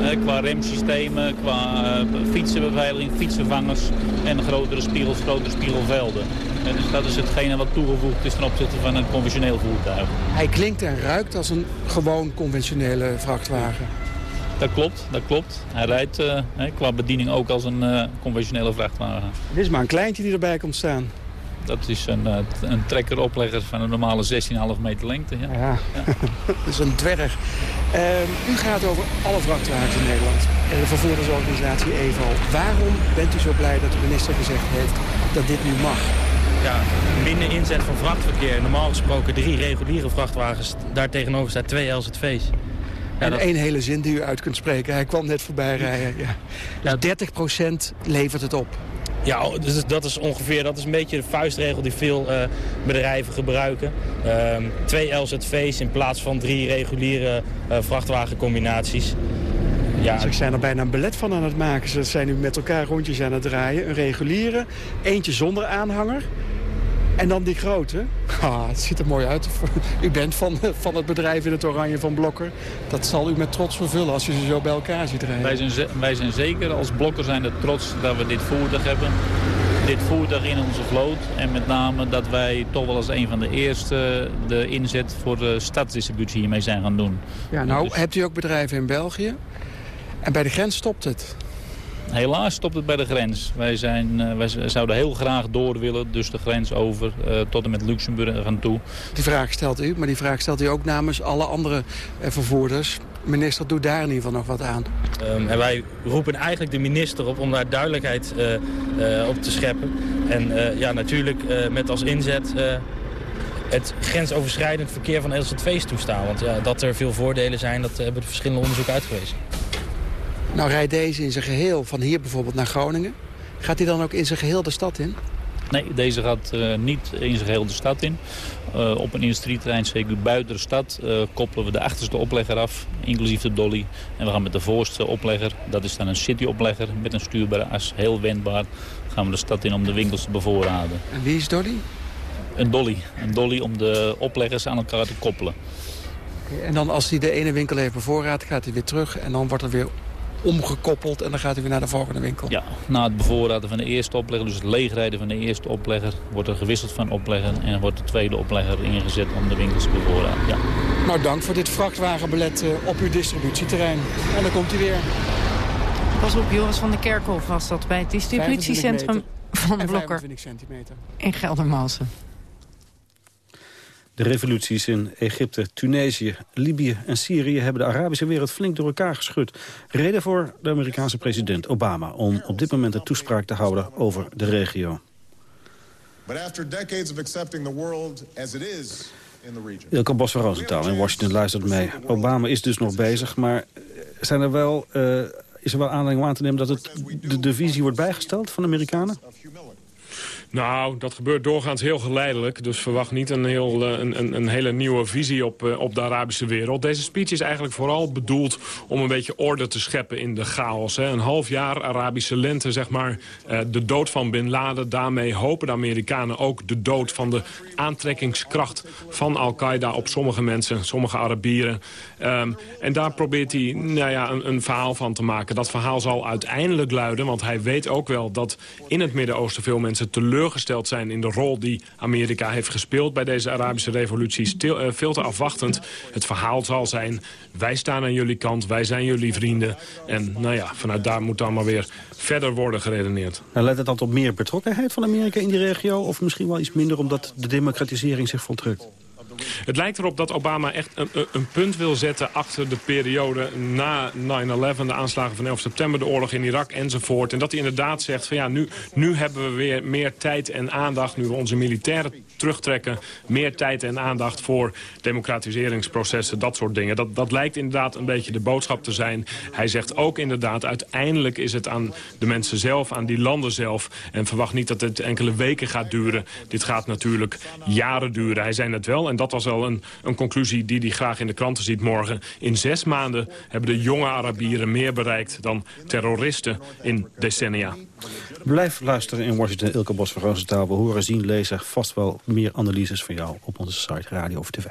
Eh, qua remsystemen, qua eh, fietsenbeveiliging, fietsvervangers en grotere spiegels, grotere spiegelvelden. En dus dat is hetgene wat toegevoegd is ten opzichte van een conventioneel voertuig. Hij klinkt en ruikt als een gewoon conventionele vrachtwagen. Dat klopt, dat klopt. Hij rijdt eh, hè, qua bediening ook als een eh, conventionele vrachtwagen. Dit is maar een kleintje die erbij komt staan. Dat is een, eh, een trekker-oplegger van een normale 16,5 meter lengte. Ja. Ja, dat is een dwerg. Ehm, u gaat over alle vrachtwagens in Nederland. En de vervoerdersorganisatie EVO. Waarom bent u zo blij dat de minister gezegd heeft dat dit nu mag? Ja, minder inzet van vrachtverkeer. Normaal gesproken drie reguliere vrachtwagens. Daartegenover staat twee LZV's. En dat- één hele zin die u uit kunt spreken. Hij kwam net voorbij rijden. Ja. Dus 30% levert het op. Ja, dus dat is ongeveer dat is een beetje de vuistregel die veel uh, bedrijven gebruiken. Uh, twee LZV's in plaats van drie reguliere uh, vrachtwagencombinaties. Ja. Ze zijn er bijna een belet van aan het maken. Ze zijn nu met elkaar rondjes aan het draaien. Een reguliere, eentje zonder aanhanger. En dan die grote. Ah, het ziet er mooi uit. U bent van, van het bedrijf in het oranje van Blokker. Dat zal u met trots vervullen als u ze zo bij elkaar ziet rijden. Wij zijn, wij zijn zeker als Blokker zijn er trots dat we dit voertuig hebben. Dit voertuig in onze vloot. En met name dat wij toch wel als een van de eerste de inzet voor de stadsdistributie hiermee zijn gaan doen. Ja, nou dus... hebt u ook bedrijven in België. En bij de grens stopt het. Helaas stopt het bij de grens. Wij, zijn, uh, wij zouden heel graag door willen, dus de grens over, uh, tot en met Luxemburg gaan toe. Die vraag stelt u, maar die vraag stelt u ook namens alle andere uh, vervoerders. Minister, doe daar in ieder geval nog wat aan. Um, en wij roepen eigenlijk de minister op om daar duidelijkheid op te scheppen. En ja, natuurlijk met als inzet het grensoverschrijdend verkeer van LZV's toestaan. Want ja, dat er veel voordelen zijn, dat hebben de verschillende onderzoeken uitgewezen. Nou rijdt deze in zijn geheel van hier bijvoorbeeld naar Groningen. Gaat hij dan ook in zijn geheel de stad in? Nee, deze gaat uh, niet in zijn geheel de stad in. Uh, op een industrieterrein, zeker buiten de stad, uh, koppelen we de achterste oplegger af, inclusief de dolly. En we gaan met de voorste oplegger, dat is dan een city-oplegger met een stuurbare as, heel wendbaar, gaan we de stad in om de winkels te bevoorraden. En wie is dolly? Een dolly. Een dolly om de opleggers aan elkaar te koppelen. En dan als hij de ene winkel heeft bevoorraad, gaat hij weer terug en dan wordt er weer omgekoppeld en dan gaat hij weer naar de volgende winkel. Ja, na het bevoorraden van de eerste oplegger, dus het leegrijden van de eerste oplegger, wordt er gewisseld van oplegger en wordt de tweede oplegger ingezet om de winkels te bevoorraden. Ja. Nou, dank voor dit vrachtwagenbelet eh, op uw distributieterrein. En dan komt hij weer. Pas op, Joris van der Kerkhof was dat bij het distributiecentrum van Blokker in Geldermalsen. De revoluties in Egypte, Tunesië, Libië en Syrië... hebben de Arabische wereld flink door elkaar geschud. Reden voor de Amerikaanse president Obama... om op dit moment een toespraak te houden over de regio. Ilko Bos van Rosenthal in Washington luistert mee. Obama is dus nog bezig, maar zijn er wel, uh, is er wel aanleiding om aan te nemen... dat het, de, de visie wordt bijgesteld van de Amerikanen? Nou, dat gebeurt doorgaans heel geleidelijk. Dus verwacht niet een, heel, eh, een, een, een hele nieuwe visie op, eh, op de Arabische wereld. Deze speech is eigenlijk vooral bedoeld om een beetje orde te scheppen in de chaos. Hè. Een half jaar Arabische lente, zeg maar, uh, de dood van Bin Laden. Daarmee hopen de Amerikanen ook de dood van de aantrekkingskracht van Al-Qaeda op sommige mensen, sommige Arabieren. Um, en daar probeert hij nou ja, een, een verhaal van te maken. Dat verhaal zal uiteindelijk luiden, want hij weet ook wel dat in het Midden-Oosten veel mensen teleur teleurgesteld zijn in de rol die Amerika heeft gespeeld bij deze Arabische revolutie. Stil, uh, veel te afwachtend. Het verhaal zal zijn, wij staan aan jullie kant, wij zijn jullie vrienden. En nou ja, vanuit daar moet dan maar weer verder worden geredeneerd. Nou, let het dan tot meer betrokkenheid van Amerika in die regio? Of misschien wel iets minder omdat de democratisering zich voltrekt? Het lijkt erop dat Obama echt een, een, punt wil zetten achter de periode na 9-11, de aanslagen van 11 september, de oorlog in Irak enzovoort. En dat hij inderdaad zegt van ja, nu, nu hebben we weer meer tijd en aandacht, nu we onze militairen terugtrekken, meer tijd en aandacht voor democratiseringsprocessen, dat soort dingen. Dat, dat lijkt inderdaad een beetje de boodschap te zijn. Hij zegt ook inderdaad, uiteindelijk is het aan de mensen zelf, aan die landen zelf. En verwacht niet dat het enkele weken gaat duren. Dit gaat natuurlijk jaren duren. Hij zei het wel en dat was wel een, een conclusie die hij graag in de kranten ziet morgen. In zes maanden hebben de jonge Arabieren meer bereikt dan terroristen in decennia. Blijf luisteren in Washington, Ilke Bos van Roosentaal. We horen, zien, lezen vast wel meer analyses van jou op onze site Radio of TV.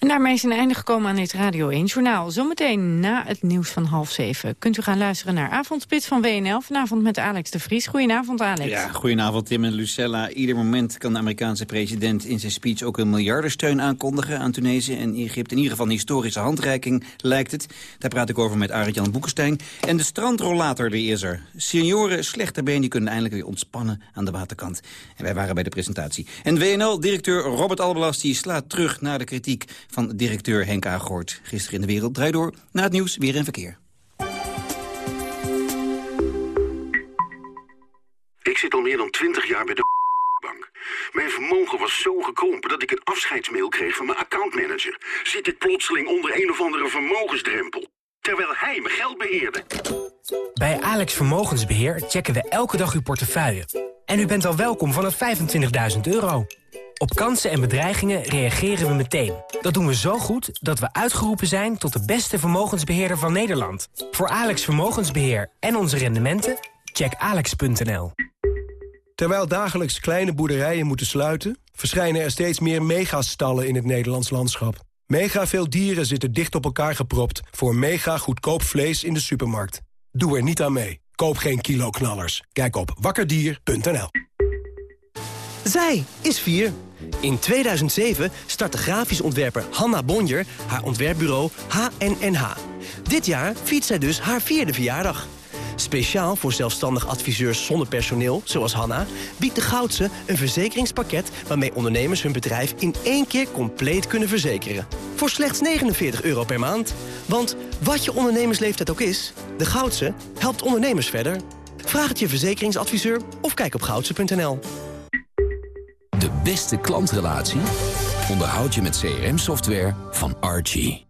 En daarmee is een einde gekomen aan dit Radio 1 Journaal. Zometeen na het nieuws van half zeven kunt u gaan luisteren naar Avondspits van WNL. Vanavond met Alex de Vries. Goedenavond, Alex. Ja, goedenavond Tim en Lucella. Ieder moment kan de Amerikaanse president in zijn speech ook een miljardensteun aankondigen aan Tunesië en Egypte. In ieder geval een historische handreiking lijkt het. Daar praat ik over met Arend-Jan Boekenstein. En de strandrollator, die is er. Senioren slechte been, die kunnen eindelijk weer ontspannen aan de waterkant. En wij waren bij de presentatie. En WNL-directeur Robert Albelas die slaat terug naar de kritiek van directeur Henk Agoort. Gisteren in de Wereld Draai Door. Na het nieuws weer in verkeer. Ik zit al meer dan twintig jaar bij de bank. Mijn vermogen was zo gekrompen dat ik een afscheidsmail kreeg van mijn accountmanager. Zit ik plotseling onder een of andere vermogensdrempel. Terwijl hij mijn geld beheerde. Bij Alex Vermogensbeheer checken we elke dag uw portefeuille En u bent al welkom vanaf 25.000 euro. Op kansen en bedreigingen reageren we meteen. Dat doen we zo goed dat we uitgeroepen zijn tot de beste vermogensbeheerder van Nederland. Voor Alex Vermogensbeheer en onze rendementen, check alex.nl. Terwijl dagelijks kleine boerderijen moeten sluiten... verschijnen er steeds meer megastallen in het Nederlands landschap. Mega veel dieren zitten dicht op elkaar gepropt... voor mega goedkoop vlees in de supermarkt. Doe er niet aan mee. Koop geen kiloknallers. Kijk op wakkerdier.nl. Zij is vier. In 2007 startte grafisch ontwerper Hanna Bonjer haar ontwerpbureau HNNH. Dit jaar viert zij dus haar vierde verjaardag. Speciaal voor zelfstandig adviseurs zonder personeel, zoals Hanna... biedt de Goudse een verzekeringspakket... waarmee ondernemers hun bedrijf in één keer compleet kunnen verzekeren. Voor slechts 49 euro per maand. Want wat je ondernemersleeftijd ook is... de Goudse helpt ondernemers verder. Vraag het je verzekeringsadviseur of kijk op goudse.nl. De beste klantrelatie onderhoud je met CRM-software van Archie.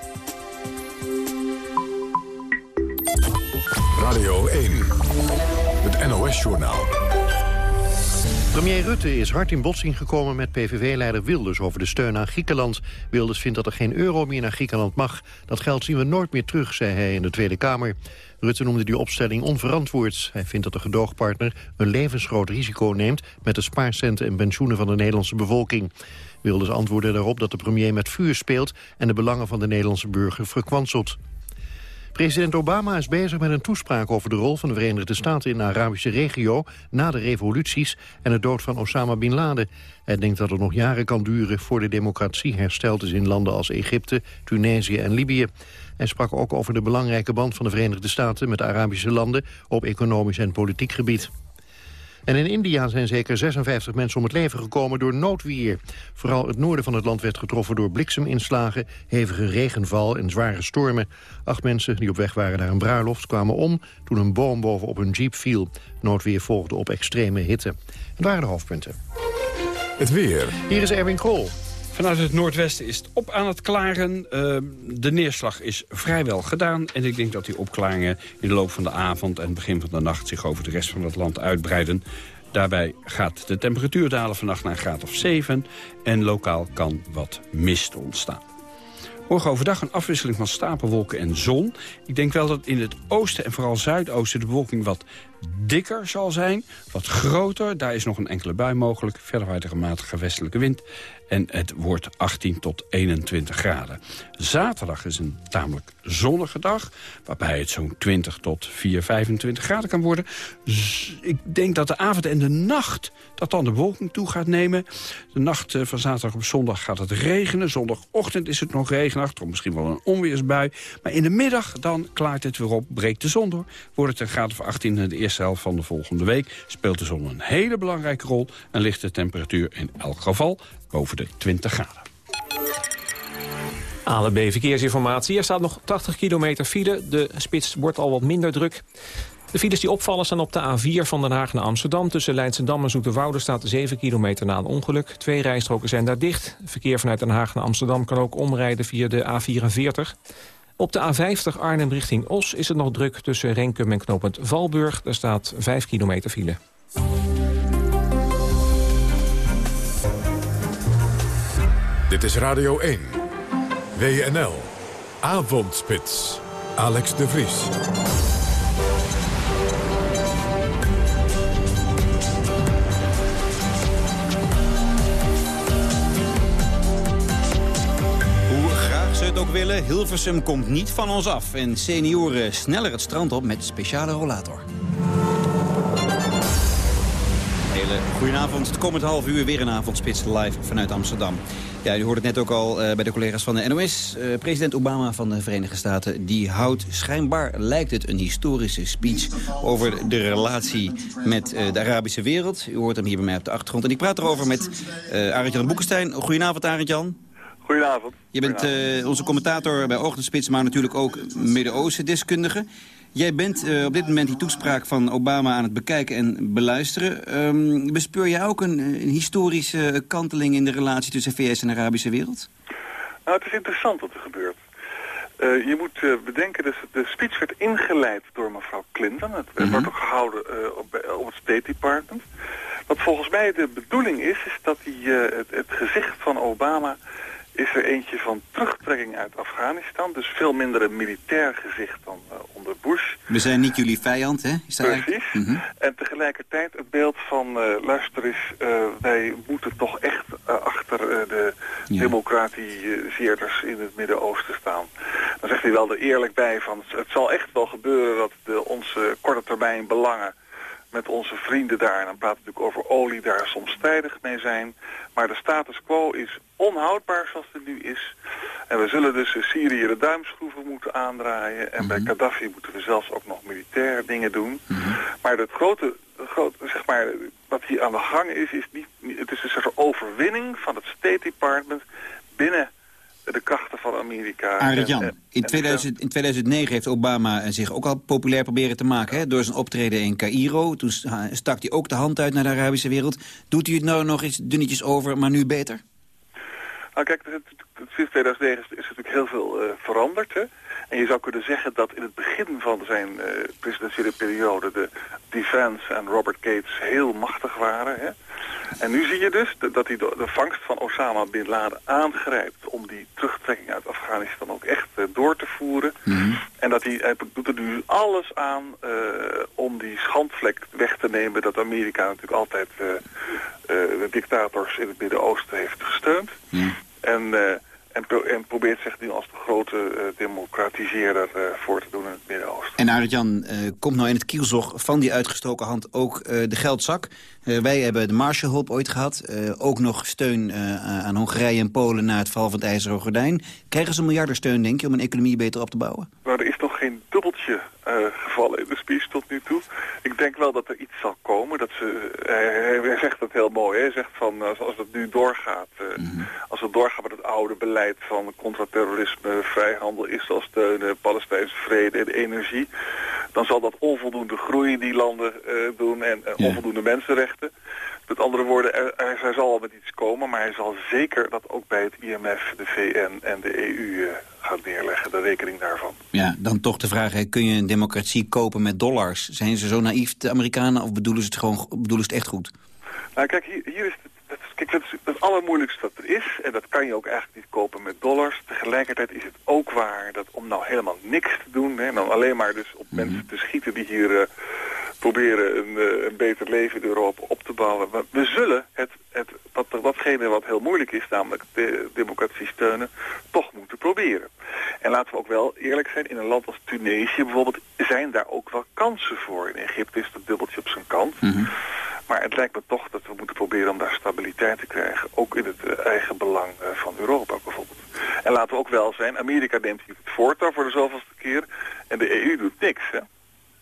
Radio 1, het NOS-journaal. Premier Rutte is hard in botsing gekomen met PVV-leider Wilders over de steun aan Griekenland. Wilders vindt dat er geen euro meer naar Griekenland mag. Dat geld zien we nooit meer terug, zei hij in de Tweede Kamer. Rutte noemde die opstelling onverantwoord. Hij vindt dat de gedoogpartner een levensgroot risico neemt... met de spaarcenten en pensioenen van de Nederlandse bevolking. Wilders antwoordde daarop dat de premier met vuur speelt... en de belangen van de Nederlandse burger verkwanselt. President Obama is bezig met een toespraak over de rol van de Verenigde Staten in de Arabische regio na de revoluties en de dood van Osama Bin Laden. Hij denkt dat het nog jaren kan duren voor de democratie hersteld is in landen als Egypte, Tunesië en Libië. Hij sprak ook over de belangrijke band van de Verenigde Staten met Arabische landen op economisch en politiek gebied. En in India zijn zeker 56 mensen om het leven gekomen door noodweer. Vooral het noorden van het land werd getroffen door blikseminslagen, hevige regenval en zware stormen. Acht mensen die op weg waren naar een bruiloft kwamen om toen een boom bovenop een jeep viel. Noodweer volgde op extreme hitte. Het waren de hoofdpunten. Het weer. Hier is Erwin Krol. Vanuit het noordwesten is het op aan het klaren. Uh, de neerslag is vrijwel gedaan. En ik denk dat die opklaringen in de loop van de avond en begin van de nacht... zich over de rest van het land uitbreiden. Daarbij gaat de temperatuur dalen vannacht naar een graad of 7. En lokaal kan wat mist ontstaan. Morgen overdag een afwisseling van stapelwolken en zon. Ik denk wel dat in het oosten en vooral zuidoosten de bewolking wat dikker zal zijn. Wat groter, daar is nog een enkele bui mogelijk. Verder waait een matige westelijke wind. En het wordt 18 tot 21 graden. Zaterdag is een tamelijk zonnige dag. Waarbij het zo'n 20 tot 4, 25 graden kan worden. Ik denk dat de avond en de nacht dat dan de bewolking toe gaat nemen. De nacht van zaterdag op zondag gaat het regenen. Zondagochtend is het nog regenachtig. Misschien wel een onweersbui. Maar in de middag dan klaart het weer op. Breekt de zon door. Wordt het een graad of 18 in de eerste helft van de volgende week. Speelt de zon een hele belangrijke rol. En ligt de temperatuur in elk geval boven de 20 graden. ANWB Verkeersinformatie. Er staat nog 80 kilometer file. De spits wordt al wat minder druk. De files die opvallen staan op de A4 van Den Haag naar Amsterdam. Tussen Leidsendam en Zoeterwoude staat 7 kilometer na een ongeluk. Twee rijstroken zijn daar dicht. Verkeer vanuit Den Haag naar Amsterdam kan ook omrijden via de A44. Op de A50 Arnhem richting Os is het nog druk tussen Renkum en knooppunt Valburg. Daar staat 5 kilometer file. Dit is Radio 1. WNL. Avondspits. Alex de Vries. Hoe graag ze het ook willen, Hilversum komt niet van ons af. En senioren sneller het strand op met speciale rollator. hele goedenavond. Het komend half uur weer een avondspits live vanuit Amsterdam. Ja, u hoort het net ook al uh, bij de collega's van de NOS. Uh, president Obama van de Verenigde Staten die houdt schijnbaar, lijkt het, een historische speech over de relatie met uh, de Arabische wereld. U hoort hem hier bij mij op de achtergrond. En ik praat erover met Arend-Jan Boekenstein. Goedenavond, Arend-Jan. Goedenavond. Je bent onze commentator bij Ochtendspits, maar natuurlijk ook Midden-Oosten deskundige. Jij bent uh, op dit moment die toespraak van Obama aan het bekijken en beluisteren. Um, bespeur jij ook een, een, historische kanteling in de relatie tussen VS en de Arabische wereld? Nou, het is interessant wat er gebeurt. Uh, je moet uh, bedenken, dus de speech werd ingeleid door mevrouw Clinton. Het wordt ook gehouden op, op, het State Department. Wat volgens mij de bedoeling is, is dat die, het, het gezicht van Obama is er eentje van terugtrekking uit Afghanistan. Dus veel minder een militair gezicht dan uh, onder Bush. We zijn niet jullie vijand, hè? Is dat Precies. Mm -hmm. En tegelijkertijd het beeld van, uh, luister eens, uh, wij moeten toch echt achter de ja. democratiseerders in het Midden-Oosten staan. Dan zegt hij wel er eerlijk bij van, het zal echt wel gebeuren dat de, onze korte termijn belangen met onze vrienden daar, en dan we natuurlijk over olie, daar soms strijdig mee zijn. Maar de status quo is onhoudbaar zoals het nu is. En we zullen dus Syrië de duimschroeven moeten aandraaien. En mm -hmm. bij Gaddafi moeten we zelfs ook nog militaire dingen doen. Mm -hmm. Maar het grote, grote, zeg maar, wat hier aan de gang is, is niet, het is een soort overwinning van het State Department binnen de krachten van Amerika. Arend Jan, in, 2000, in 2009 heeft Obama zich ook al populair proberen te maken... Hè, door zijn optreden in Cairo. Toen stak hij ook de hand uit naar de Arabische wereld. Doet u het nou nog eens dunnetjes over, maar nu beter? Nou kijk, sinds 2009 is er natuurlijk heel veel uh, veranderd. Hè? En je zou kunnen zeggen dat in het begin van zijn uh, presidentiële periode... de Defense en Robert Gates heel machtig waren... Hè? En nu zie je dus dat hij de, de vangst van Osama Bin Laden aangrijpt... om die terugtrekking uit Afghanistan ook echt uh, door te voeren. Mm -hmm. En dat hij, hij doet er nu alles aan uh, om die schandvlek weg te nemen... dat Amerika natuurlijk altijd uh, de dictators in het Midden-Oosten heeft gesteund. Mm. En... En, pro en, probeert zich nu als de grote uh, democratiseerder uh, voor te doen in het Midden-Oosten. En Arjan, uh, komt nou in het kielzog van die uitgestoken hand ook de geldzak? wij hebben de Marshallhulp ooit gehad. ook nog steun aan Hongarije en Polen na het val van het IJzeren Gordijn. Krijgen ze miljardensteun, denk je, om een economie beter op te bouwen? Nou, er is geen dubbeltje gevallen in de speech tot nu toe. Ik denk wel dat er iets zal komen. Dat ze, hij, hij zegt het heel mooi. Hij zegt van, als het nu doorgaat, mm -hmm. als het doorgaat met het oude beleid van contraterrorisme, vrijhandel, Israël steunen, Palestijnse vrede en energie, dan zal dat onvoldoende groei in die landen uh, doen en ja. onvoldoende mensenrechten. Met andere woorden, er, er, hij zal al met iets komen, maar hij zal zeker dat ook bij het IMF, de VN en de EU uh, gaat neerleggen, de rekening daarvan. Ja, dan toch de vraag, kun je een democratie kopen met dollars? Zijn ze zo naïef, de Amerikanen, of bedoelen ze het, gewoon, bedoelen ze het echt goed? Nou kijk, hier, hier is het, kijk, dat is het allermoeilijkste wat er is. En dat kan je ook eigenlijk niet kopen met dollars. Tegelijkertijd is het ook waar dat om nou helemaal niks te doen... Hè, dan alleen maar dus op mm -hmm. mensen te schieten die hier uh, proberen een, uh, een, beter leven in Europa op te bouwen. Maar we zullen het, het, wat, watgene wat heel moeilijk is, namelijk de democratie steunen, toch moeten proberen. En laten we ook wel eerlijk zijn, in een land als Tunesië bijvoorbeeld zijn daar ook wel kansen voor. In Egypte is dat dubbeltje op zijn kant. Mm -hmm. Maar het lijkt me toch dat we moeten proberen om daar stabiliteit te krijgen. Ook in het uh, eigen belang uh, van Europa bijvoorbeeld. En laten we ook wel zijn, Amerika neemt hier het voortouw voor de zoveelste keer. En de EU doet niks, hè?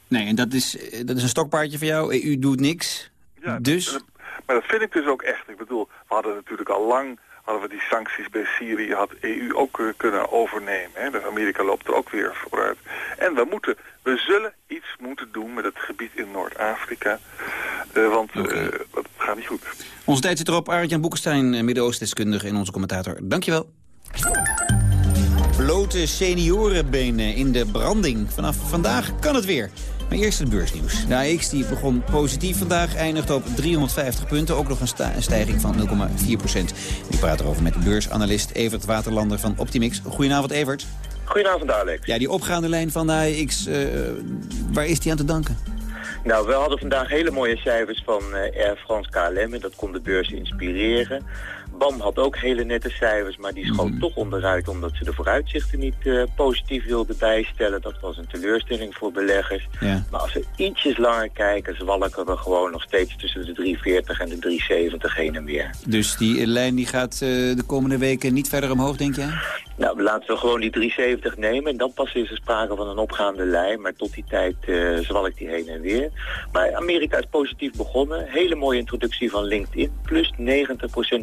Nee, en dat is, dat is een stokpaardje voor jou. EU doet niks. Ja, dus? Dat, maar dat vind ik dus ook echt. Ik bedoel, we hadden natuurlijk al lang hadden we die sancties bij Syrië, had EU ook uh, kunnen overnemen. Hè? Dus Amerika loopt er ook weer vooruit. En we moeten, we zullen iets moeten doen met het gebied in Noord-Afrika. Uh, want okay. uh, dat gaat niet goed. Onze tijd zit erop. Arjan Boekenstein, Midden-Oosten-deskundige en onze commentator. Dankjewel. Blote seniorenbenen in de branding. Vanaf vandaag kan het weer. Maar eerst het beursnieuws. De AX die begon positief vandaag, eindigt op 350 punten. Ook nog een, stijging van 0,4 procent. Ik praat erover met de beursanalist Evert Waterlander van Optimix. Goedenavond Evert. Goedenavond Alex. Ja, die opgaande lijn van de AX, uh, waar is die aan te danken? Nou, we hadden vandaag hele mooie cijfers van uh, Air France KLM en dat kon de beurs inspireren. BAM had ook hele nette cijfers, maar die schoot toch onderuit omdat ze de vooruitzichten niet eh, positief wilden bijstellen. Dat was een teleurstelling voor beleggers. Ja. Maar als we ietsjes langer kijken, zwalken we gewoon nog steeds tussen de 340 en de 370 heen en weer. Dus die lijn die gaat eh, de komende weken niet verder omhoog, denk jij? Nou, laten we gewoon die 370 nemen en dan pas is er sprake van een opgaande lijn. Maar tot die tijd eh zwalkt die heen en weer. Maar Amerika is positief begonnen. Hele mooie introductie van LinkedIn. Plus 90%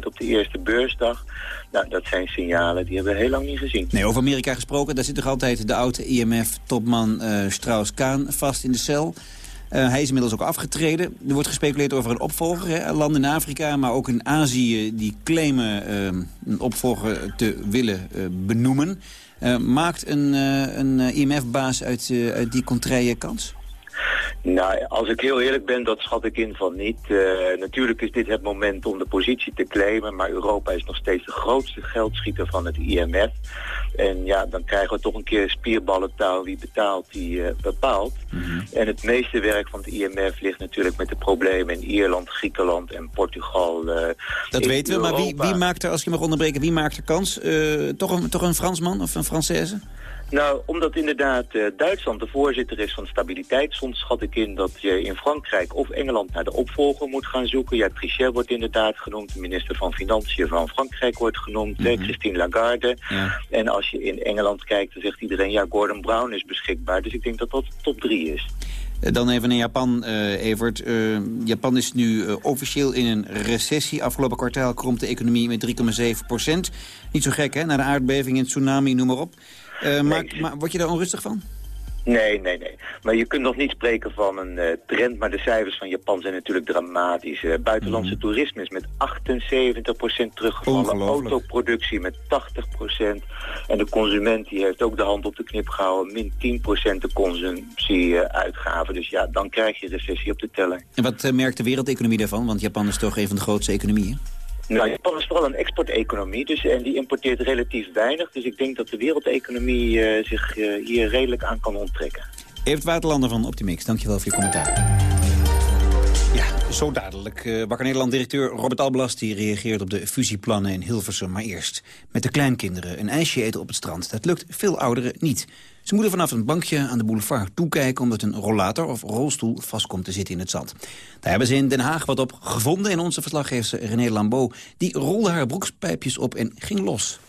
op de eerste beursdag. Nou, dat zijn signalen die hebben we heel lang niet gezien. Nee, over Amerika gesproken, daar zit toch altijd de oude IMF-topman eh Strauss-Kaan vast in de cel. Eh, hij is inmiddels ook afgetreden. Er wordt gespeculeerd over een opvolger. Hè. Landen in Afrika, maar ook in Azië... die claimen eh, een opvolger te willen benoemen. Maakt een, een IMF-baas uit, die contraire kans? Nou, als ik heel eerlijk ben, dat schat ik in van niet. Eh, natuurlijk is dit het moment om de positie te claimen, maar Europa is nog steeds de grootste geldschieter van het IMF. En ja, dan krijgen we toch een keer spierballentaal. Wie betaalt, die eh, bepaalt. En het meeste werk van het IMF ligt natuurlijk met de problemen in Ierland, Griekenland en Portugal. eh, Dat weten we, maar wie, wie maakt er, als ik je mag onderbreken, wie maakt er kans? Toch, een, toch een Fransman of een Française? Nou, omdat inderdaad eh, Duitsland de voorzitter is van Stabiliteitsfonds, schat ik in dat je in Frankrijk of Engeland naar de opvolger moet gaan zoeken. Ja, Trichet wordt inderdaad genoemd, de minister van Financiën van Frankrijk wordt genoemd, eh, Christine Lagarde. En als je in Engeland kijkt, dan zegt iedereen, ja, Gordon Brown is beschikbaar. Dus ik denk dat dat top drie is. Eh, Dan even naar Japan, eh, Evert. Japan is nu officieel in een recessie. Afgelopen kwartaal kromp de economie met 3,7 procent. Niet zo gek, hè? Na de aardbeving en tsunami, noem maar op. Eh, maakt- maar word je daar onrustig van? Nee, nee, nee. Maar je kunt nog niet spreken van een eh, trend, maar de cijfers van Japan zijn natuurlijk dramatisch. Eh, buitenlandse toerisme is met 78% teruggevallen, autoproductie met 80%. En de consument die heeft ook de hand op de knip gehouden, min 10% de consumptieuitgaven. dus ja, dan krijg je recessie op de teller. En wat eh, merkt de wereldeconomie daarvan? Want Japan is toch een van de grootste economieën. Nou, Japan is vooral een exporteconomie, dus, en die importeert relatief weinig. Dus ik denk dat de wereldeconomie eh, zich eh, hier redelijk aan kan onttrekken. Evert Waterlander van Optimix, dankjewel voor je commentaar. Ja, zo dadelijk. Eh Wakker Nederland-directeur Robert Alblas die reageert op de fusieplannen in Hilversum. Maar eerst met de kleinkinderen een ijsje eten op het strand. Dat lukt veel ouderen niet. Ze moeten vanaf een bankje aan de boulevard toekijken... omdat een rollator of rolstoel vast komt te zitten in het zand. Daar hebben ze in Den Haag wat op gevonden. En onze verslaggever René Lambeau die rolde haar broekspijpjes op en ging los.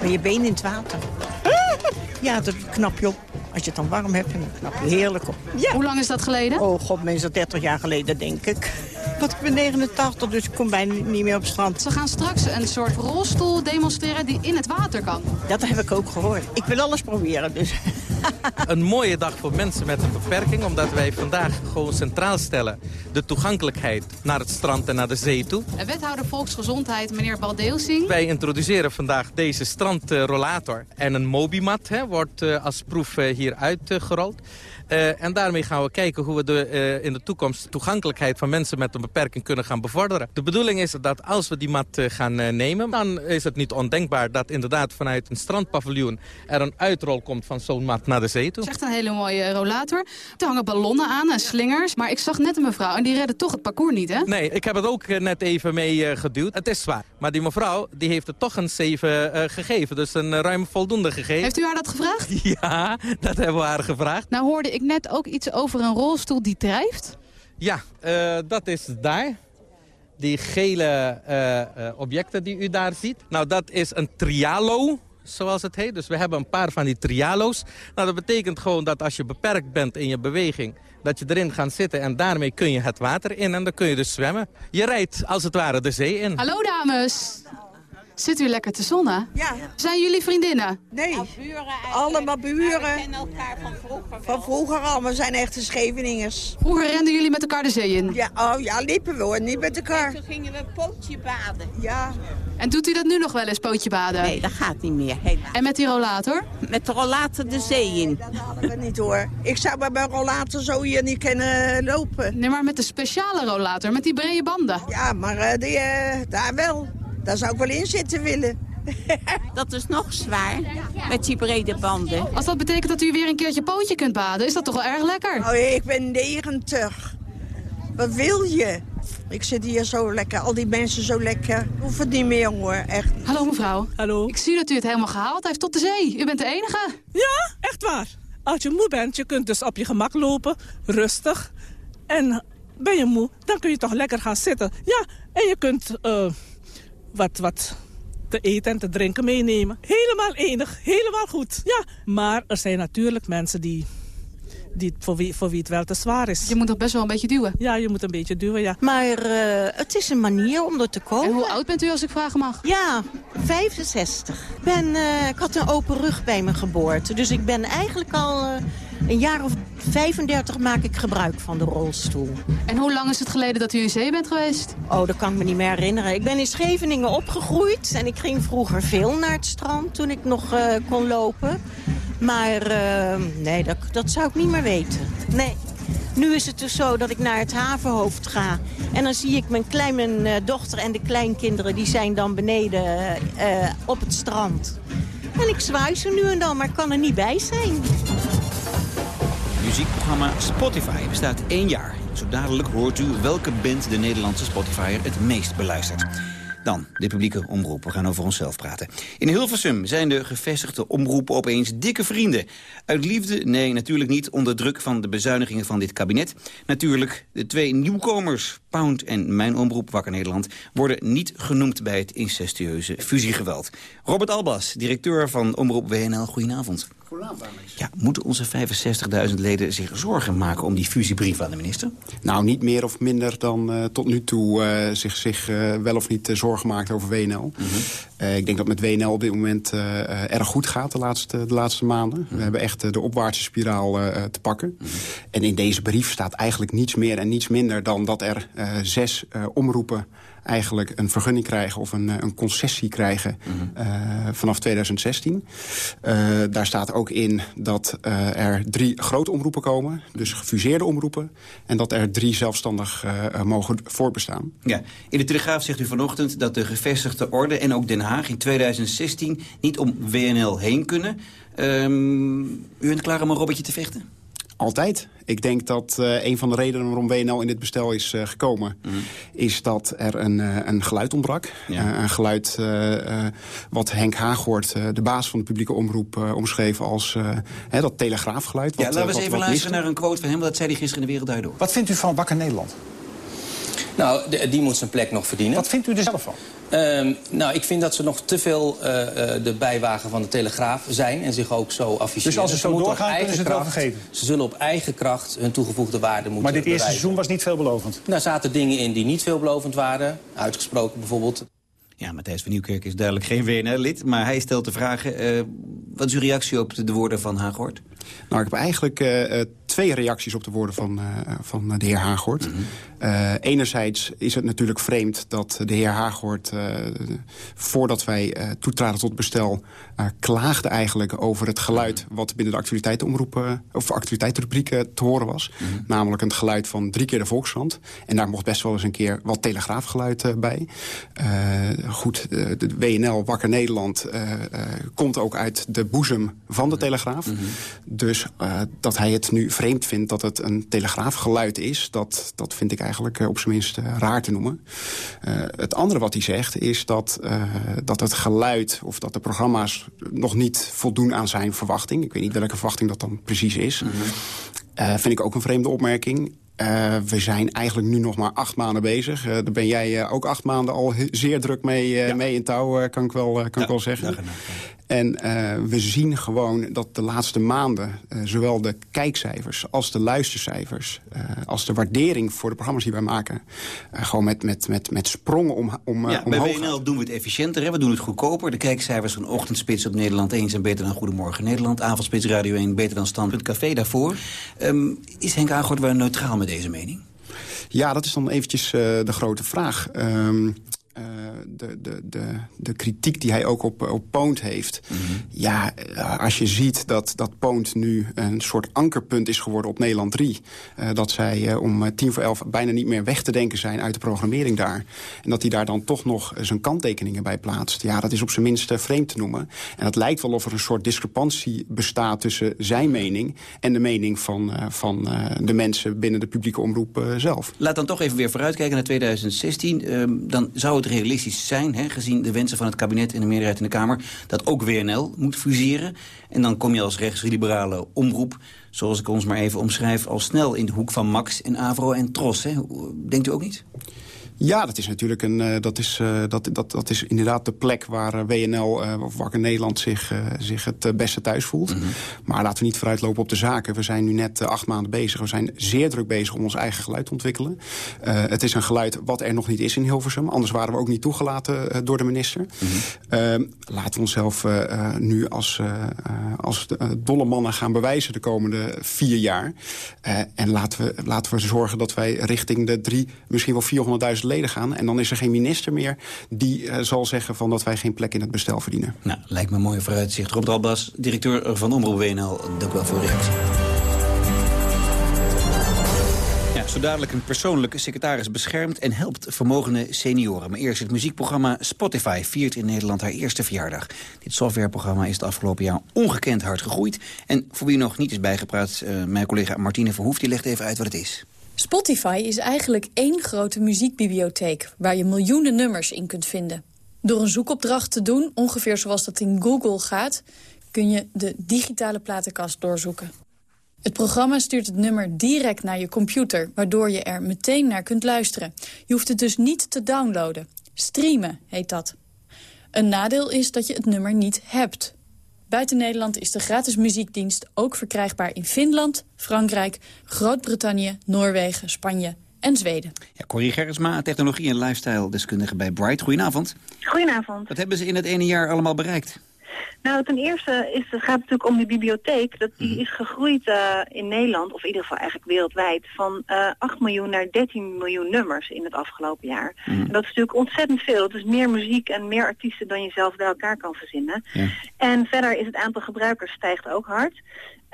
Met je been in het water. Ja, dat knap je op. Als je het dan warm hebt, dan knap je heerlijk op. Ja. Hoe lang is dat geleden? Oh god, mensen 30 jaar geleden, denk ik. Want ik ben 89, dus ik kom bijna niet meer op het strand. Ze gaan straks een soort rolstoel demonstreren die in het water kan. Dat heb ik ook gehoord. Ik wil alles proberen, dus... Een mooie dag voor mensen met een beperking, omdat wij vandaag gewoon centraal stellen de toegankelijkheid naar het strand en naar de zee toe. En wethouder Volksgezondheid, meneer Baldeelsing. Wij introduceren vandaag deze strandrollator en een mobimat hè, wordt eh, als proef eh, hier uitgerold. Eh, en daarmee gaan we kijken hoe we de, eh, in de toekomst toegankelijkheid van mensen met een beperking kunnen gaan bevorderen. De bedoeling is dat als we die mat eh, gaan nemen, dan is het niet ondenkbaar dat inderdaad vanuit een strandpaviljoen er een uitrol komt van zo'n mat naar de zee toe. Het is echt een hele mooie rollator. Er hangen ballonnen aan en slingers. Maar ik zag net een mevrouw en die redde toch het parcours niet, hè? Nee, ik heb het ook net even mee geduwd. Het is zwaar. Maar die mevrouw die heeft het toch een 7 eh, gegeven. Dus een ruim voldoende gegeven. Heeft u haar dat gevraagd? Ja, dat hebben we haar gevraagd. Nou hoorde ik net ook iets over een rolstoel die drijft. Ja, eh, dat is daar. Die gele eh, eh, objecten die u daar ziet. Nou, dat is een trialo, zoals het heet. Dus we hebben een paar van die trialo's. Nou, dat betekent gewoon dat als je beperkt bent in je beweging... dat je erin gaat zitten en daarmee kun je het water in en dan kun je dus zwemmen. Je rijdt als het ware de zee in. Hallo dames. Zit u lekker te zonnen? Ja. Zijn jullie vriendinnen? Nee, allemaal buren. We kennen elkaar van vroeger Van vroeger al, we zijn echte Scheveningers. Vroeger renden jullie met elkaar de zee in? Ja, oh, ja liepen we hoor, niet met elkaar. toen gingen we pootje baden. Ja. En doet u dat nu nog wel eens, pootje baden? Nee, dat gaat niet meer. Helaas. En met die rollator? Met de rollator de zee in. Dat hadden we niet hoor. Ik zou bij mijn rollator zo hier niet kunnen lopen. Nee, maar met de speciale rollator, met die brede banden. Ja, maar eh, die, eh, daar wel. Daar zou ik wel in zitten willen. Dat is nog zwaar, met die brede banden. Als dat betekent dat u weer een keertje pootje kunt baden, is dat toch wel erg lekker? Oh, ik ben 90. Wat wil je? Ik zit hier zo lekker, al die mensen zo lekker. Hoef het niet meer hoor, echt. Hallo mevrouw. Hallo. Ik zie dat u het helemaal gehaald heeft tot de zee. U bent de enige. Ja, echt waar. Als je moe bent, je kunt dus op je gemak lopen, rustig. En ben je moe, dan kun je toch lekker gaan zitten. Ja, en je kunt uh, wat, wat te eten en te drinken meenemen. Helemaal enig, helemaal goed. Ja, maar er zijn natuurlijk mensen die die, voor, wie, voor wie het wel te zwaar is. Je moet toch best wel een beetje duwen? Ja, je moet een beetje duwen, ja. Maar uh, het is een manier om er te komen. En hoe oud bent u als ik vragen mag? Ja, 65. Ik, ben, uh, ik had een open rug bij mijn geboorte. Dus ik ben eigenlijk al uh, een jaar of 35 maak ik gebruik van de rolstoel. En hoe lang is het geleden dat u in zee bent geweest? Oh, dat kan ik me niet meer herinneren. Ik ben in Scheveningen opgegroeid. En ik ging vroeger veel naar het strand toen ik nog kon lopen. Maar uh, nee, dat, dat zou ik niet meer weten. Nee. Nu is het dus zo dat ik naar het havenhoofd ga. En dan zie ik mijn, klein, mijn uh, dochter en de kleinkinderen... die zijn dan beneden uh, op het strand. En ik zwaai ze nu en dan, maar kan er niet bij zijn. Muziekprogramma Spotify bestaat één jaar. Zo dadelijk hoort u welke band de Nederlandse Spotifyer het meest beluistert. Dan de publieke omroep. We gaan over onszelf praten. In Hilversum zijn de gevestigde omroepen opeens dikke vrienden. Uit liefde? Nee, natuurlijk niet. Onder druk van de bezuinigingen van dit kabinet. Natuurlijk de twee nieuwkomers, Pound en Mijn Omroep Wakker Nederland... worden niet genoemd bij het incestueuze fusiegeweld. Robert Albas, directeur van Omroep WNL, goedenavond. Ja, moeten onze 65.000 leden zich zorgen maken om die fusiebrief aan de minister? Nou, niet meer of minder dan uh, tot nu toe uh, zich, zich uh, wel of niet zorgen maakt over WNL. Mm -hmm. ik denk dat met WNL op dit moment erg goed gaat de laatste, de laatste maanden. Mm -hmm. We hebben echt de opwaartse spiraal te pakken. Mm -hmm. En in deze brief staat eigenlijk niets meer en niets minder dan dat er zes omroepen eigenlijk een vergunning krijgen of een, een concessie krijgen mm -hmm. uh, vanaf 2016. Uh, daar staat ook in dat er drie grote omroepen komen, dus gefuseerde omroepen, en dat er drie zelfstandig mogen voortbestaan. Ja, in de Telegraaf zegt u vanochtend dat de gevestigde orde en ook Den Haag in 2016 niet om WNL heen kunnen. Um, u bent klaar om een robotje te vechten? Altijd. Ik denk dat uh, een van de redenen waarom WNL in dit bestel is uh, gekomen... Mm. is dat er een, uh, een geluid ontbrak. Ja. een geluid wat Henk Haaghoort, de baas van de publieke omroep... omschreef als hè, dat telegraafgeluid. Wat, ja, laten we eens even luisteren naar een quote van hem. Dat zei hij gisteren in de Wereld Draait Door. Wat vindt u van Wakker Nederland? Nou, de, die moet zijn plek nog verdienen. Wat vindt u er zelf van? Um, nou, ik vind dat ze nog te veel uh, uh, de bijwagen van de Telegraaf zijn... en zich ook zo afficheren. Dus als ze zo doorgaan, kunnen ze het wel vergeven? Ze zullen op eigen kracht hun toegevoegde waarde moeten Maar dit eerste seizoen was niet veelbelovend? Nou, zaten dingen in die niet veelbelovend waren. Uitgesproken bijvoorbeeld. Ja, Matthijs van Nieuwkerk is duidelijk geen WNL-lid... maar hij stelt de vragen. Uh, wat is uw reactie op de woorden van Haaghoort? Nou, ik heb eigenlijk uh, twee reacties op de woorden van, uh, van de heer Haaghoort. Mm -hmm. uh, enerzijds is het natuurlijk vreemd dat de heer Haaghoort... voordat wij toetraden tot bestel... klaagde eigenlijk over het geluid wat binnen de actualiteitenomroep... of actualiteitenrubriek te horen was. Mm -hmm. Namelijk het geluid van drie keer de Volkskrant. En daar mocht best wel eens een keer wat telegraafgeluid bij. goed, de, de, WNL Wakker Nederland komt ook uit de boezem van de Telegraaf. Mm -hmm. Dus uh, dat hij het nu vreemd vindt dat het een telegraafgeluid is... dat, dat vind ik eigenlijk uh, op zijn minst uh, raar te noemen. het andere wat hij zegt is dat, dat het geluid... of dat de programma's nog niet voldoen aan zijn verwachting. Ik weet niet welke verwachting dat dan precies is. Mm -hmm. vind ik ook een vreemde opmerking. Uh, we zijn eigenlijk nu nog maar acht maanden bezig. Uh, daar ben jij uh, ook acht maanden al zeer druk mee, ja. mee in touw, kan ik wel, kan ja, ik wel zeggen. En we zien gewoon dat de laatste maanden... zowel de kijkcijfers als de luistercijfers... als de waardering voor de programma's die wij maken... gewoon met, met, met, met sprongen om, om, ja, omhoog Bij WNL doen we het efficiënter, hè? we doen het goedkoper. De kijkcijfers van Ochtendspits op Nederland 1 zijn beter dan Goedemorgen Nederland. Avondspits Radio 1 beter dan Standpunt Café daarvoor. Um, is Henk Aangort wel neutraal met deze mening? Ja, dat is dan eventjes uh, de grote vraag. Um, de, de, de, de kritiek die hij ook op, op Poont heeft. Ja, eh, als je ziet dat, dat Poont nu een soort ankerpunt is geworden op Nederland 3. eh, dat zij eh, om eh, tien voor elf bijna niet meer weg te denken zijn uit de programmering daar. En dat hij daar dan toch nog eh, zijn kanttekeningen bij plaatst. Ja, dat is op zijn minst eh, vreemd te noemen. En het lijkt wel of er een soort discrepantie bestaat tussen zijn mening... en de mening van, eh, van eh, de mensen binnen de publieke omroep eh, zelf. Laat dan toch even weer vooruitkijken naar 2016. Ehm, dan zou het realistisch zijn, hè, gezien de wensen van het kabinet... en de meerderheid in de Kamer, dat ook WNL moet fuseren. En dan kom je als rechtsliberale omroep... zoals ik ons maar even omschrijf, al snel in de hoek van Max en Avro en Tros. Hè. Denkt u ook niet? Ja, dat is natuurlijk een, eh, dat is, eh, dat, dat, dat is inderdaad de plek waar eh, WNL of Wakker Nederland zich, zich het beste thuis voelt. Maar laten we niet vooruitlopen op de zaken. We zijn nu net acht maanden bezig. We zijn zeer druk bezig om ons eigen geluid te ontwikkelen. Het is een geluid wat er nog niet is in Hilversum. Anders waren we ook niet toegelaten door de minister. Eh, laten we onszelf nu als, als de, dolle mannen gaan bewijzen de komende vier jaar. En laten we, laten we zorgen dat wij richting de drie, misschien wel 400.000 leden gaan. En dan is er geen minister meer die eh, zal zeggen van dat wij geen plek in het bestel verdienen. Nou, lijkt me een mooie vooruitzicht. Rob Dralbas, directeur van Omroep WNL, dank u wel voor uw reactie. Ja, zo dadelijk een persoonlijke secretaris beschermt en helpt vermogende senioren. Maar eerst het muziekprogramma Spotify viert in Nederland haar eerste verjaardag. Dit softwareprogramma is het afgelopen jaar ongekend hard gegroeid. En voor wie nog niet is bijgepraat, uh, mijn collega Martine Verhoef, die legt even uit wat het is. Spotify is eigenlijk één grote muziekbibliotheek... waar je miljoenen nummers in kunt vinden. Door een zoekopdracht te doen, ongeveer zoals dat in Google gaat... kun je de digitale platenkast doorzoeken. Het programma stuurt het nummer direct naar je computer... waardoor je er meteen naar kunt luisteren. Je hoeft het dus niet te downloaden. Streamen heet dat. Een nadeel is dat je het nummer niet hebt. Buiten Nederland is de gratis muziekdienst ook verkrijgbaar in Finland, Frankrijk, Groot-Brittannië, Noorwegen, Spanje en Zweden. Ja, Corrie Gerritsma, technologie- en lifestyle-deskundige bij Bright. Goedenavond. Goedenavond. Wat hebben ze in het ene jaar allemaal bereikt? Nou, ten eerste is, het gaat natuurlijk om die bibliotheek. Dat die is gegroeid uh, in Nederland, of in ieder geval eigenlijk wereldwijd, van uh, 8 miljoen naar 13 miljoen nummers in het afgelopen jaar. Mm. En dat is natuurlijk ontzettend veel. Het is meer muziek en meer artiesten dan je zelf bij elkaar kan verzinnen. Ja. En verder is het aantal gebruikers stijgt ook hard.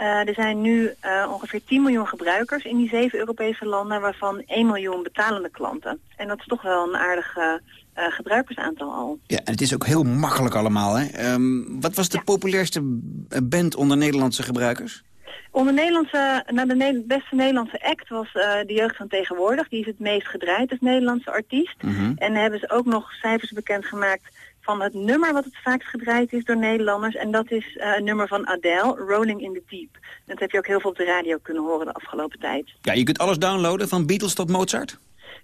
Uh, er zijn nu uh, ongeveer 10 miljoen gebruikers in die zeven Europese landen, waarvan 1 miljoen betalende klanten. En dat is toch wel een aardig uh, gebruikersaantal al. Ja, en het is ook heel makkelijk allemaal. Hè? Um, wat was de ja. populairste band onder Nederlandse gebruikers? Onder Nederlandse, nou de ne beste Nederlandse act was uh, de jeugd van tegenwoordig. Die is het meest gedraaid als Nederlandse artiest. Mm -hmm. En hebben ze ook nog cijfers bekendgemaakt van het nummer wat het vaakst gedraaid is door Nederlanders. En dat is uh, een nummer van Adele, Rolling in the Deep. Dat heb je ook heel veel op de radio kunnen horen de afgelopen tijd. Ja, je kunt alles downloaden, van Beatles tot Mozart?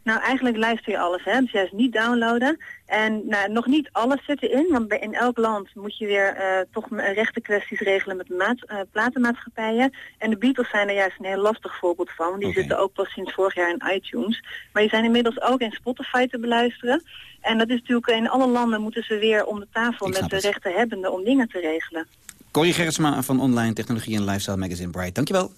Nou, eigenlijk luister je alles, hè. Dus juist niet downloaden. En nou, nog niet alles zetten in, want in elk land moet je weer uh, toch rechtenkwesties regelen met maat, uh, platenmaatschappijen. En de Beatles zijn er juist een heel lastig voorbeeld van. Die okay. zitten ook pas sinds vorig jaar in iTunes. Maar die zijn inmiddels ook in Spotify te beluisteren. En dat is natuurlijk, in alle landen moeten ze weer om de tafel met de rechtenhebbenden om dingen te regelen. Corrie Gerritsma van online technologie en lifestyle magazine Bright. Dankjewel.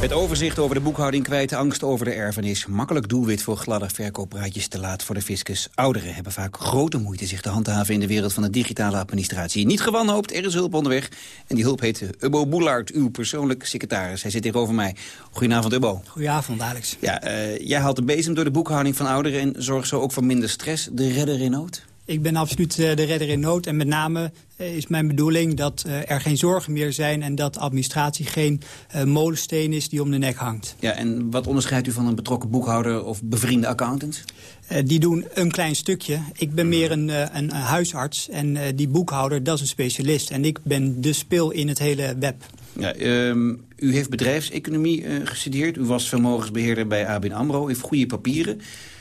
Het overzicht over de boekhouding kwijt, angst over de erfenis. Makkelijk doelwit voor gladde verkooppraatjes te laat voor de fiscus. Ouderen hebben vaak grote moeite zich te handhaven in de wereld van de digitale administratie. Niet gewanhoopt, er is hulp onderweg. En die hulp heet Ubbo Boelaert, uw persoonlijk secretaris. Hij zit tegenover mij. Goedenavond, Ubbo. Goedenavond, Alex. Ja, uh, jij haalt de bezem door de boekhouding van ouderen en zorgt zo ook voor minder stress. De redder in nood? Ik ben absoluut de redder in nood. En met name is mijn bedoeling dat er geen zorgen meer zijn... en dat administratie geen uh, molensteen is die om de nek hangt. Ja, en wat onderscheidt u van een betrokken boekhouder of bevriende accountant? Uh, die doen een klein stukje. Ik ben meer een, uh, een huisarts en die boekhouder, dat is een specialist. En ik ben de spil in het hele web. Ja, um, u heeft bedrijfseconomie gestudeerd. U was vermogensbeheerder bij ABN AMRO. Heeft goede papieren.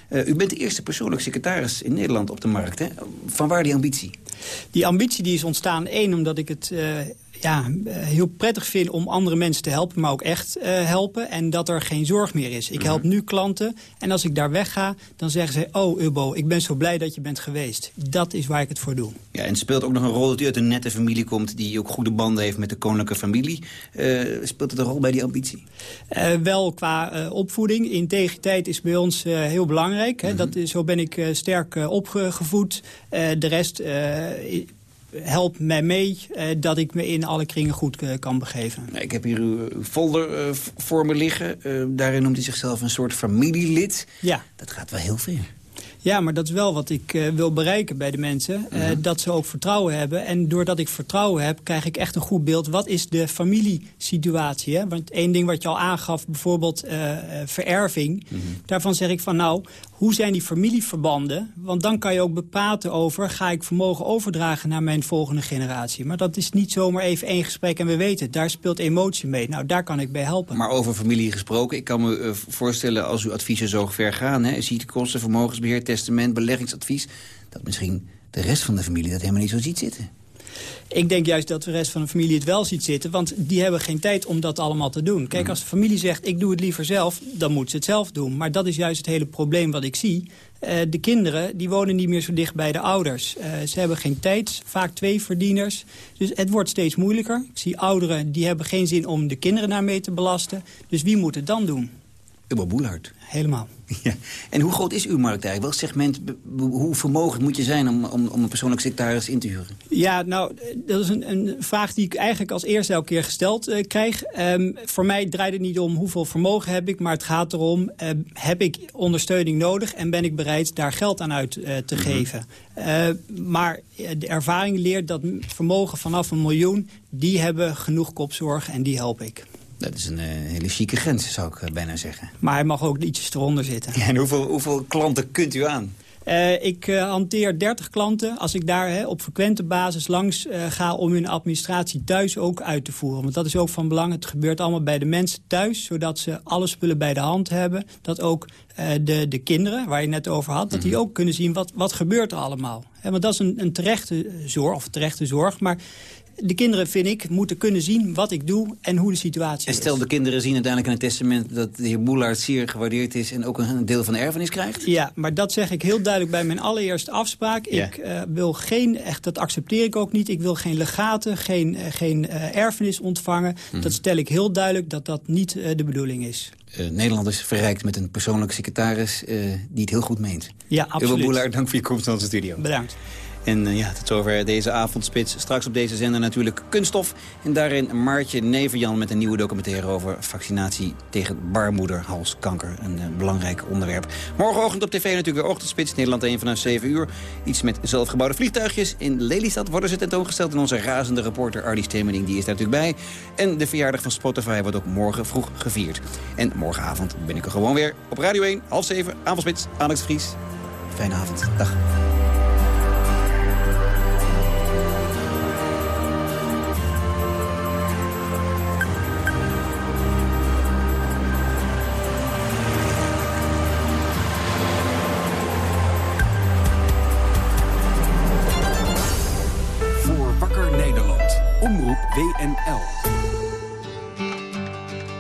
Uh, u bent de eerste persoonlijk secretaris in Nederland op de markt. Hè? Van waar die ambitie? Die ambitie die is ontstaan, één, omdat ik het ja, eh, heel prettig vind om andere mensen te helpen, maar ook echt uh, helpen. En dat er geen zorg meer is. Ik help mhm. nu klanten en als ik daar wegga, dan zeggen ze... oh, Ubbo, ik ben zo blij dat je bent geweest. Dat is waar ik het voor doe. Ja, en speelt ook nog een rol dat u uit een nette familie komt... die ook goede banden heeft met de koninklijke familie. Uh, speelt het een rol bij die ambitie? wel qua opvoeding. Integriteit is bij ons heel belangrijk. Hè. Mhm. dat, zo ben ik sterk opgevoed. de rest helpt mij mee uh, dat ik me in alle kringen goed uh, kan begeven. Ik heb hier uw folder uh, voor me liggen. daarin noemt hij zichzelf een soort familielid. Ja. Dat gaat wel heel ver. Ja, maar dat is wel wat ik uh, wil bereiken bij de mensen. Uh, Dat ze ook vertrouwen hebben. En doordat ik vertrouwen heb, krijg ik echt een goed beeld. Wat is de familiesituatie? Hè? Want één ding wat je al aangaf, bijvoorbeeld vererving. -hmm. Daarvan zeg ik van nou, hoe zijn die familieverbanden? Want dan kan je ook bepraten over... ga ik vermogen overdragen naar mijn volgende generatie. Maar dat is niet zomaar even één gesprek en we weten het. Daar speelt emotie mee. Nou, daar kan ik bij helpen. Maar over familie gesproken, ik kan me uh, voorstellen... als uw adviezen zo ver gaan, hè, ziektekosten, vermogensbeheer, testament, beleggingsadvies... dat misschien de rest van de familie dat helemaal niet zo ziet zitten. Ik denk juist dat de rest van de familie het wel ziet zitten. Want die hebben geen tijd om dat allemaal te doen. Kijk, mhm. als de familie zegt, ik doe het liever zelf, dan moet ze het zelf doen. Maar dat is juist het hele probleem wat ik zie. Uh, de kinderen die wonen niet meer zo dicht bij de ouders. Uh, ze hebben geen tijd, vaak twee verdieners. Dus het wordt steeds moeilijker. Ik zie ouderen die hebben geen zin om de kinderen daarmee te belasten. Dus wie moet het dan doen? Uwe Boelhard. Helemaal. Ja. En hoe groot is uw markt eigenlijk? Welk segment, hoe vermogend moet je zijn om, om, om een persoonlijk secretaris in te huren? Ja, nou, dat is een, een vraag die ik eigenlijk als eerste elke keer gesteld uh, krijg. Um, voor mij draait het niet om hoeveel vermogen heb ik, maar het gaat erom... Uh, heb ik ondersteuning nodig en ben ik bereid daar geld aan uit uh, te mm -hmm. geven. maar de ervaring leert dat vermogen vanaf een miljoen... die hebben genoeg kopzorg en die help ik. Dat is een uh, hele chique grens, zou ik uh, bijna zeggen. Maar hij mag ook ietsjes eronder zitten. Ja, en hoeveel, hoeveel klanten kunt u aan? Uh, ik hanteer 30 klanten als ik daar op frequente basis langs ga... om hun administratie thuis ook uit te voeren. Want dat is ook van belang. Het gebeurt allemaal bij de mensen thuis... zodat ze alle spullen bij de hand hebben. Dat ook de, de kinderen, waar je net over had... dat die mhm. ook kunnen zien wat, wat gebeurt er allemaal. want dat is een, een terechte zorg, of terechte zorg... maar de kinderen, vind ik, moeten kunnen zien wat ik doe en hoe de situatie is. En stel de kinderen zien uiteindelijk in het testament dat de heer Boelaert zeer gewaardeerd is en ook een deel van de erfenis krijgt? Ja, maar dat zeg ik heel duidelijk bij mijn allereerste afspraak. Ik uh, wil geen, echt, dat accepteer ik ook niet, ik wil geen legaten, geen, uh, geen uh, erfenis ontvangen. Mm. Dat stel ik heel duidelijk dat dat niet de bedoeling is. Nederland is verrijkt met een persoonlijke secretaris die het heel goed meent. Ja, absoluut. Uwe Boelaert, dank voor je komst naar onze studio. Bedankt. En uh, ja, tot zover deze avondspits. Straks op deze zender natuurlijk Kunststof. En daarin Maartje Nevenjan met een nieuwe documentaire over vaccinatie tegen baarmoederhalskanker. Een uh, belangrijk onderwerp. Morgenochtend op tv natuurlijk weer Ochtendspits. Nederland 1 vanaf 7 uur. Iets met zelfgebouwde vliegtuigjes. In Lelystad worden ze tentoongesteld. En onze razende reporter Arlie Stemening die is daar natuurlijk bij. En de verjaardag van Spotify wordt ook morgen vroeg gevierd. En morgenavond ben ik er gewoon weer op Radio 1, half 7, avondspits, Alex Vries. Fijne avond. Dag.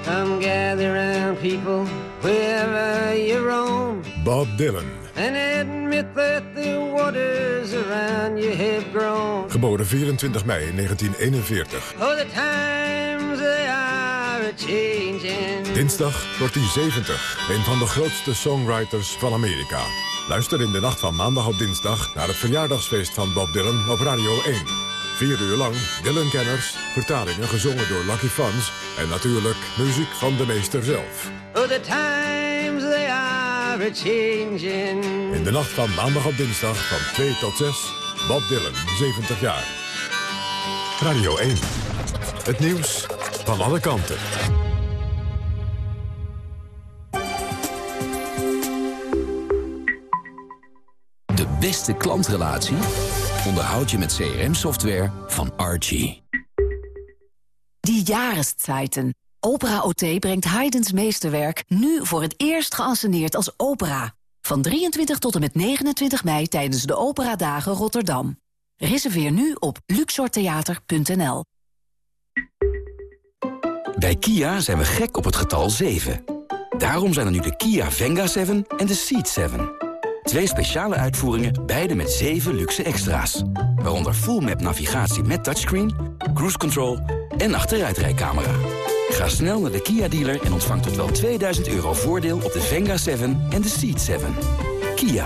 Come gather round people wherever you roam. Bob Dylan. And admit that the waters around you have grown. Geboren 24 mei 1941. Oh, the times they are changing. Dinsdag wordt hij 70. Een van de grootste songwriters van Amerika. Luister in de nacht van maandag op dinsdag naar het verjaardagsfeest van Bob Dylan op Radio 1. Vier uur lang Dylan-kenners, vertalingen gezongen door Lucky Fans... en natuurlijk muziek van de meester zelf. Oh, the times they are changing. In de nacht van maandag op dinsdag van 2 tot 6, Bob Dylan, 70 jaar. Radio 1, het nieuws van alle kanten. De beste klantrelatie onderhoud je met CRM-software van Archie. Die Jahreszeiten. Opera OT brengt Haydn's meesterwerk nu voor het eerst geanceneerd als opera. Van 23 tot en met 29 mei tijdens de Operadagen Rotterdam. Reserveer nu op luxortheater.nl. Bij Kia zijn we gek op het getal 7. Daarom zijn er nu de Kia Venga 7 en de Ceed 7. Twee speciale uitvoeringen, beide met 7 luxe extra's. Waaronder full map navigatie met touchscreen, cruise control en achteruitrijcamera. Ga snel naar de Kia dealer en ontvang tot wel 2000 euro voordeel op de Venga 7 en de Ceed 7. Kia,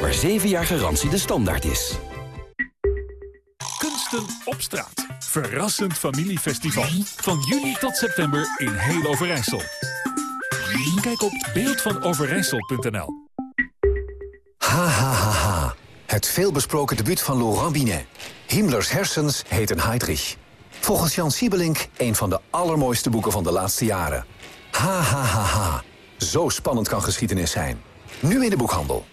waar 7 jaar garantie de standaard is. Kunsten op straat. Verrassend familiefestival. Van juni tot september in heel Overijssel. Kijk op beeldvanoverijssel.nl Ha, ha, ha. Het veelbesproken debuut van Laurent Binet. Himmlers hersens heten Heydrich. Volgens Jan Siebelink een van de allermooiste boeken van de laatste jaren. Ha, ha, ha, ha. Zo spannend kan geschiedenis zijn. Nu in de boekhandel.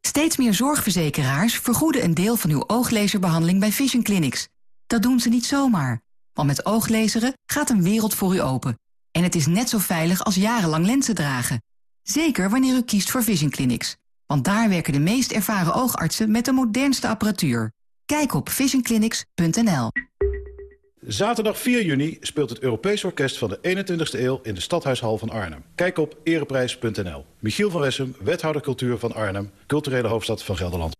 Steeds meer zorgverzekeraars vergoeden een deel van uw ooglezerbehandeling bij Vision Clinics. Dat doen ze niet zomaar. Want met ooglezeren gaat een wereld voor u open. En het is net zo veilig als jarenlang lenzen dragen. Zeker wanneer u kiest voor Vision Clinics. Want daar werken de meest ervaren oogartsen met de modernste apparatuur. Kijk op visionclinics.nl. Zaterdag 4 juni speelt het Europees Orkest van de 21ste eeuw in de Stadhuishal van Arnhem. Kijk op ereprijs.nl. Michiel van Wessem, wethouder cultuur van Arnhem, culturele hoofdstad van Gelderland.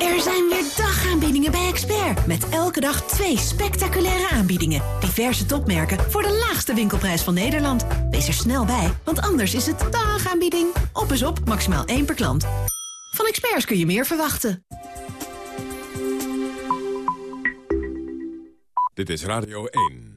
Er zijn weer dagaanbiedingen bij Expert. Met elke dag twee spectaculaire aanbiedingen. Diverse topmerken voor de laagste winkelprijs van Nederland. Wees er snel bij, want anders is het dagaanbieding. Op is op, maximaal één per klant. Van Experts kun je meer verwachten. Dit is Radio 1.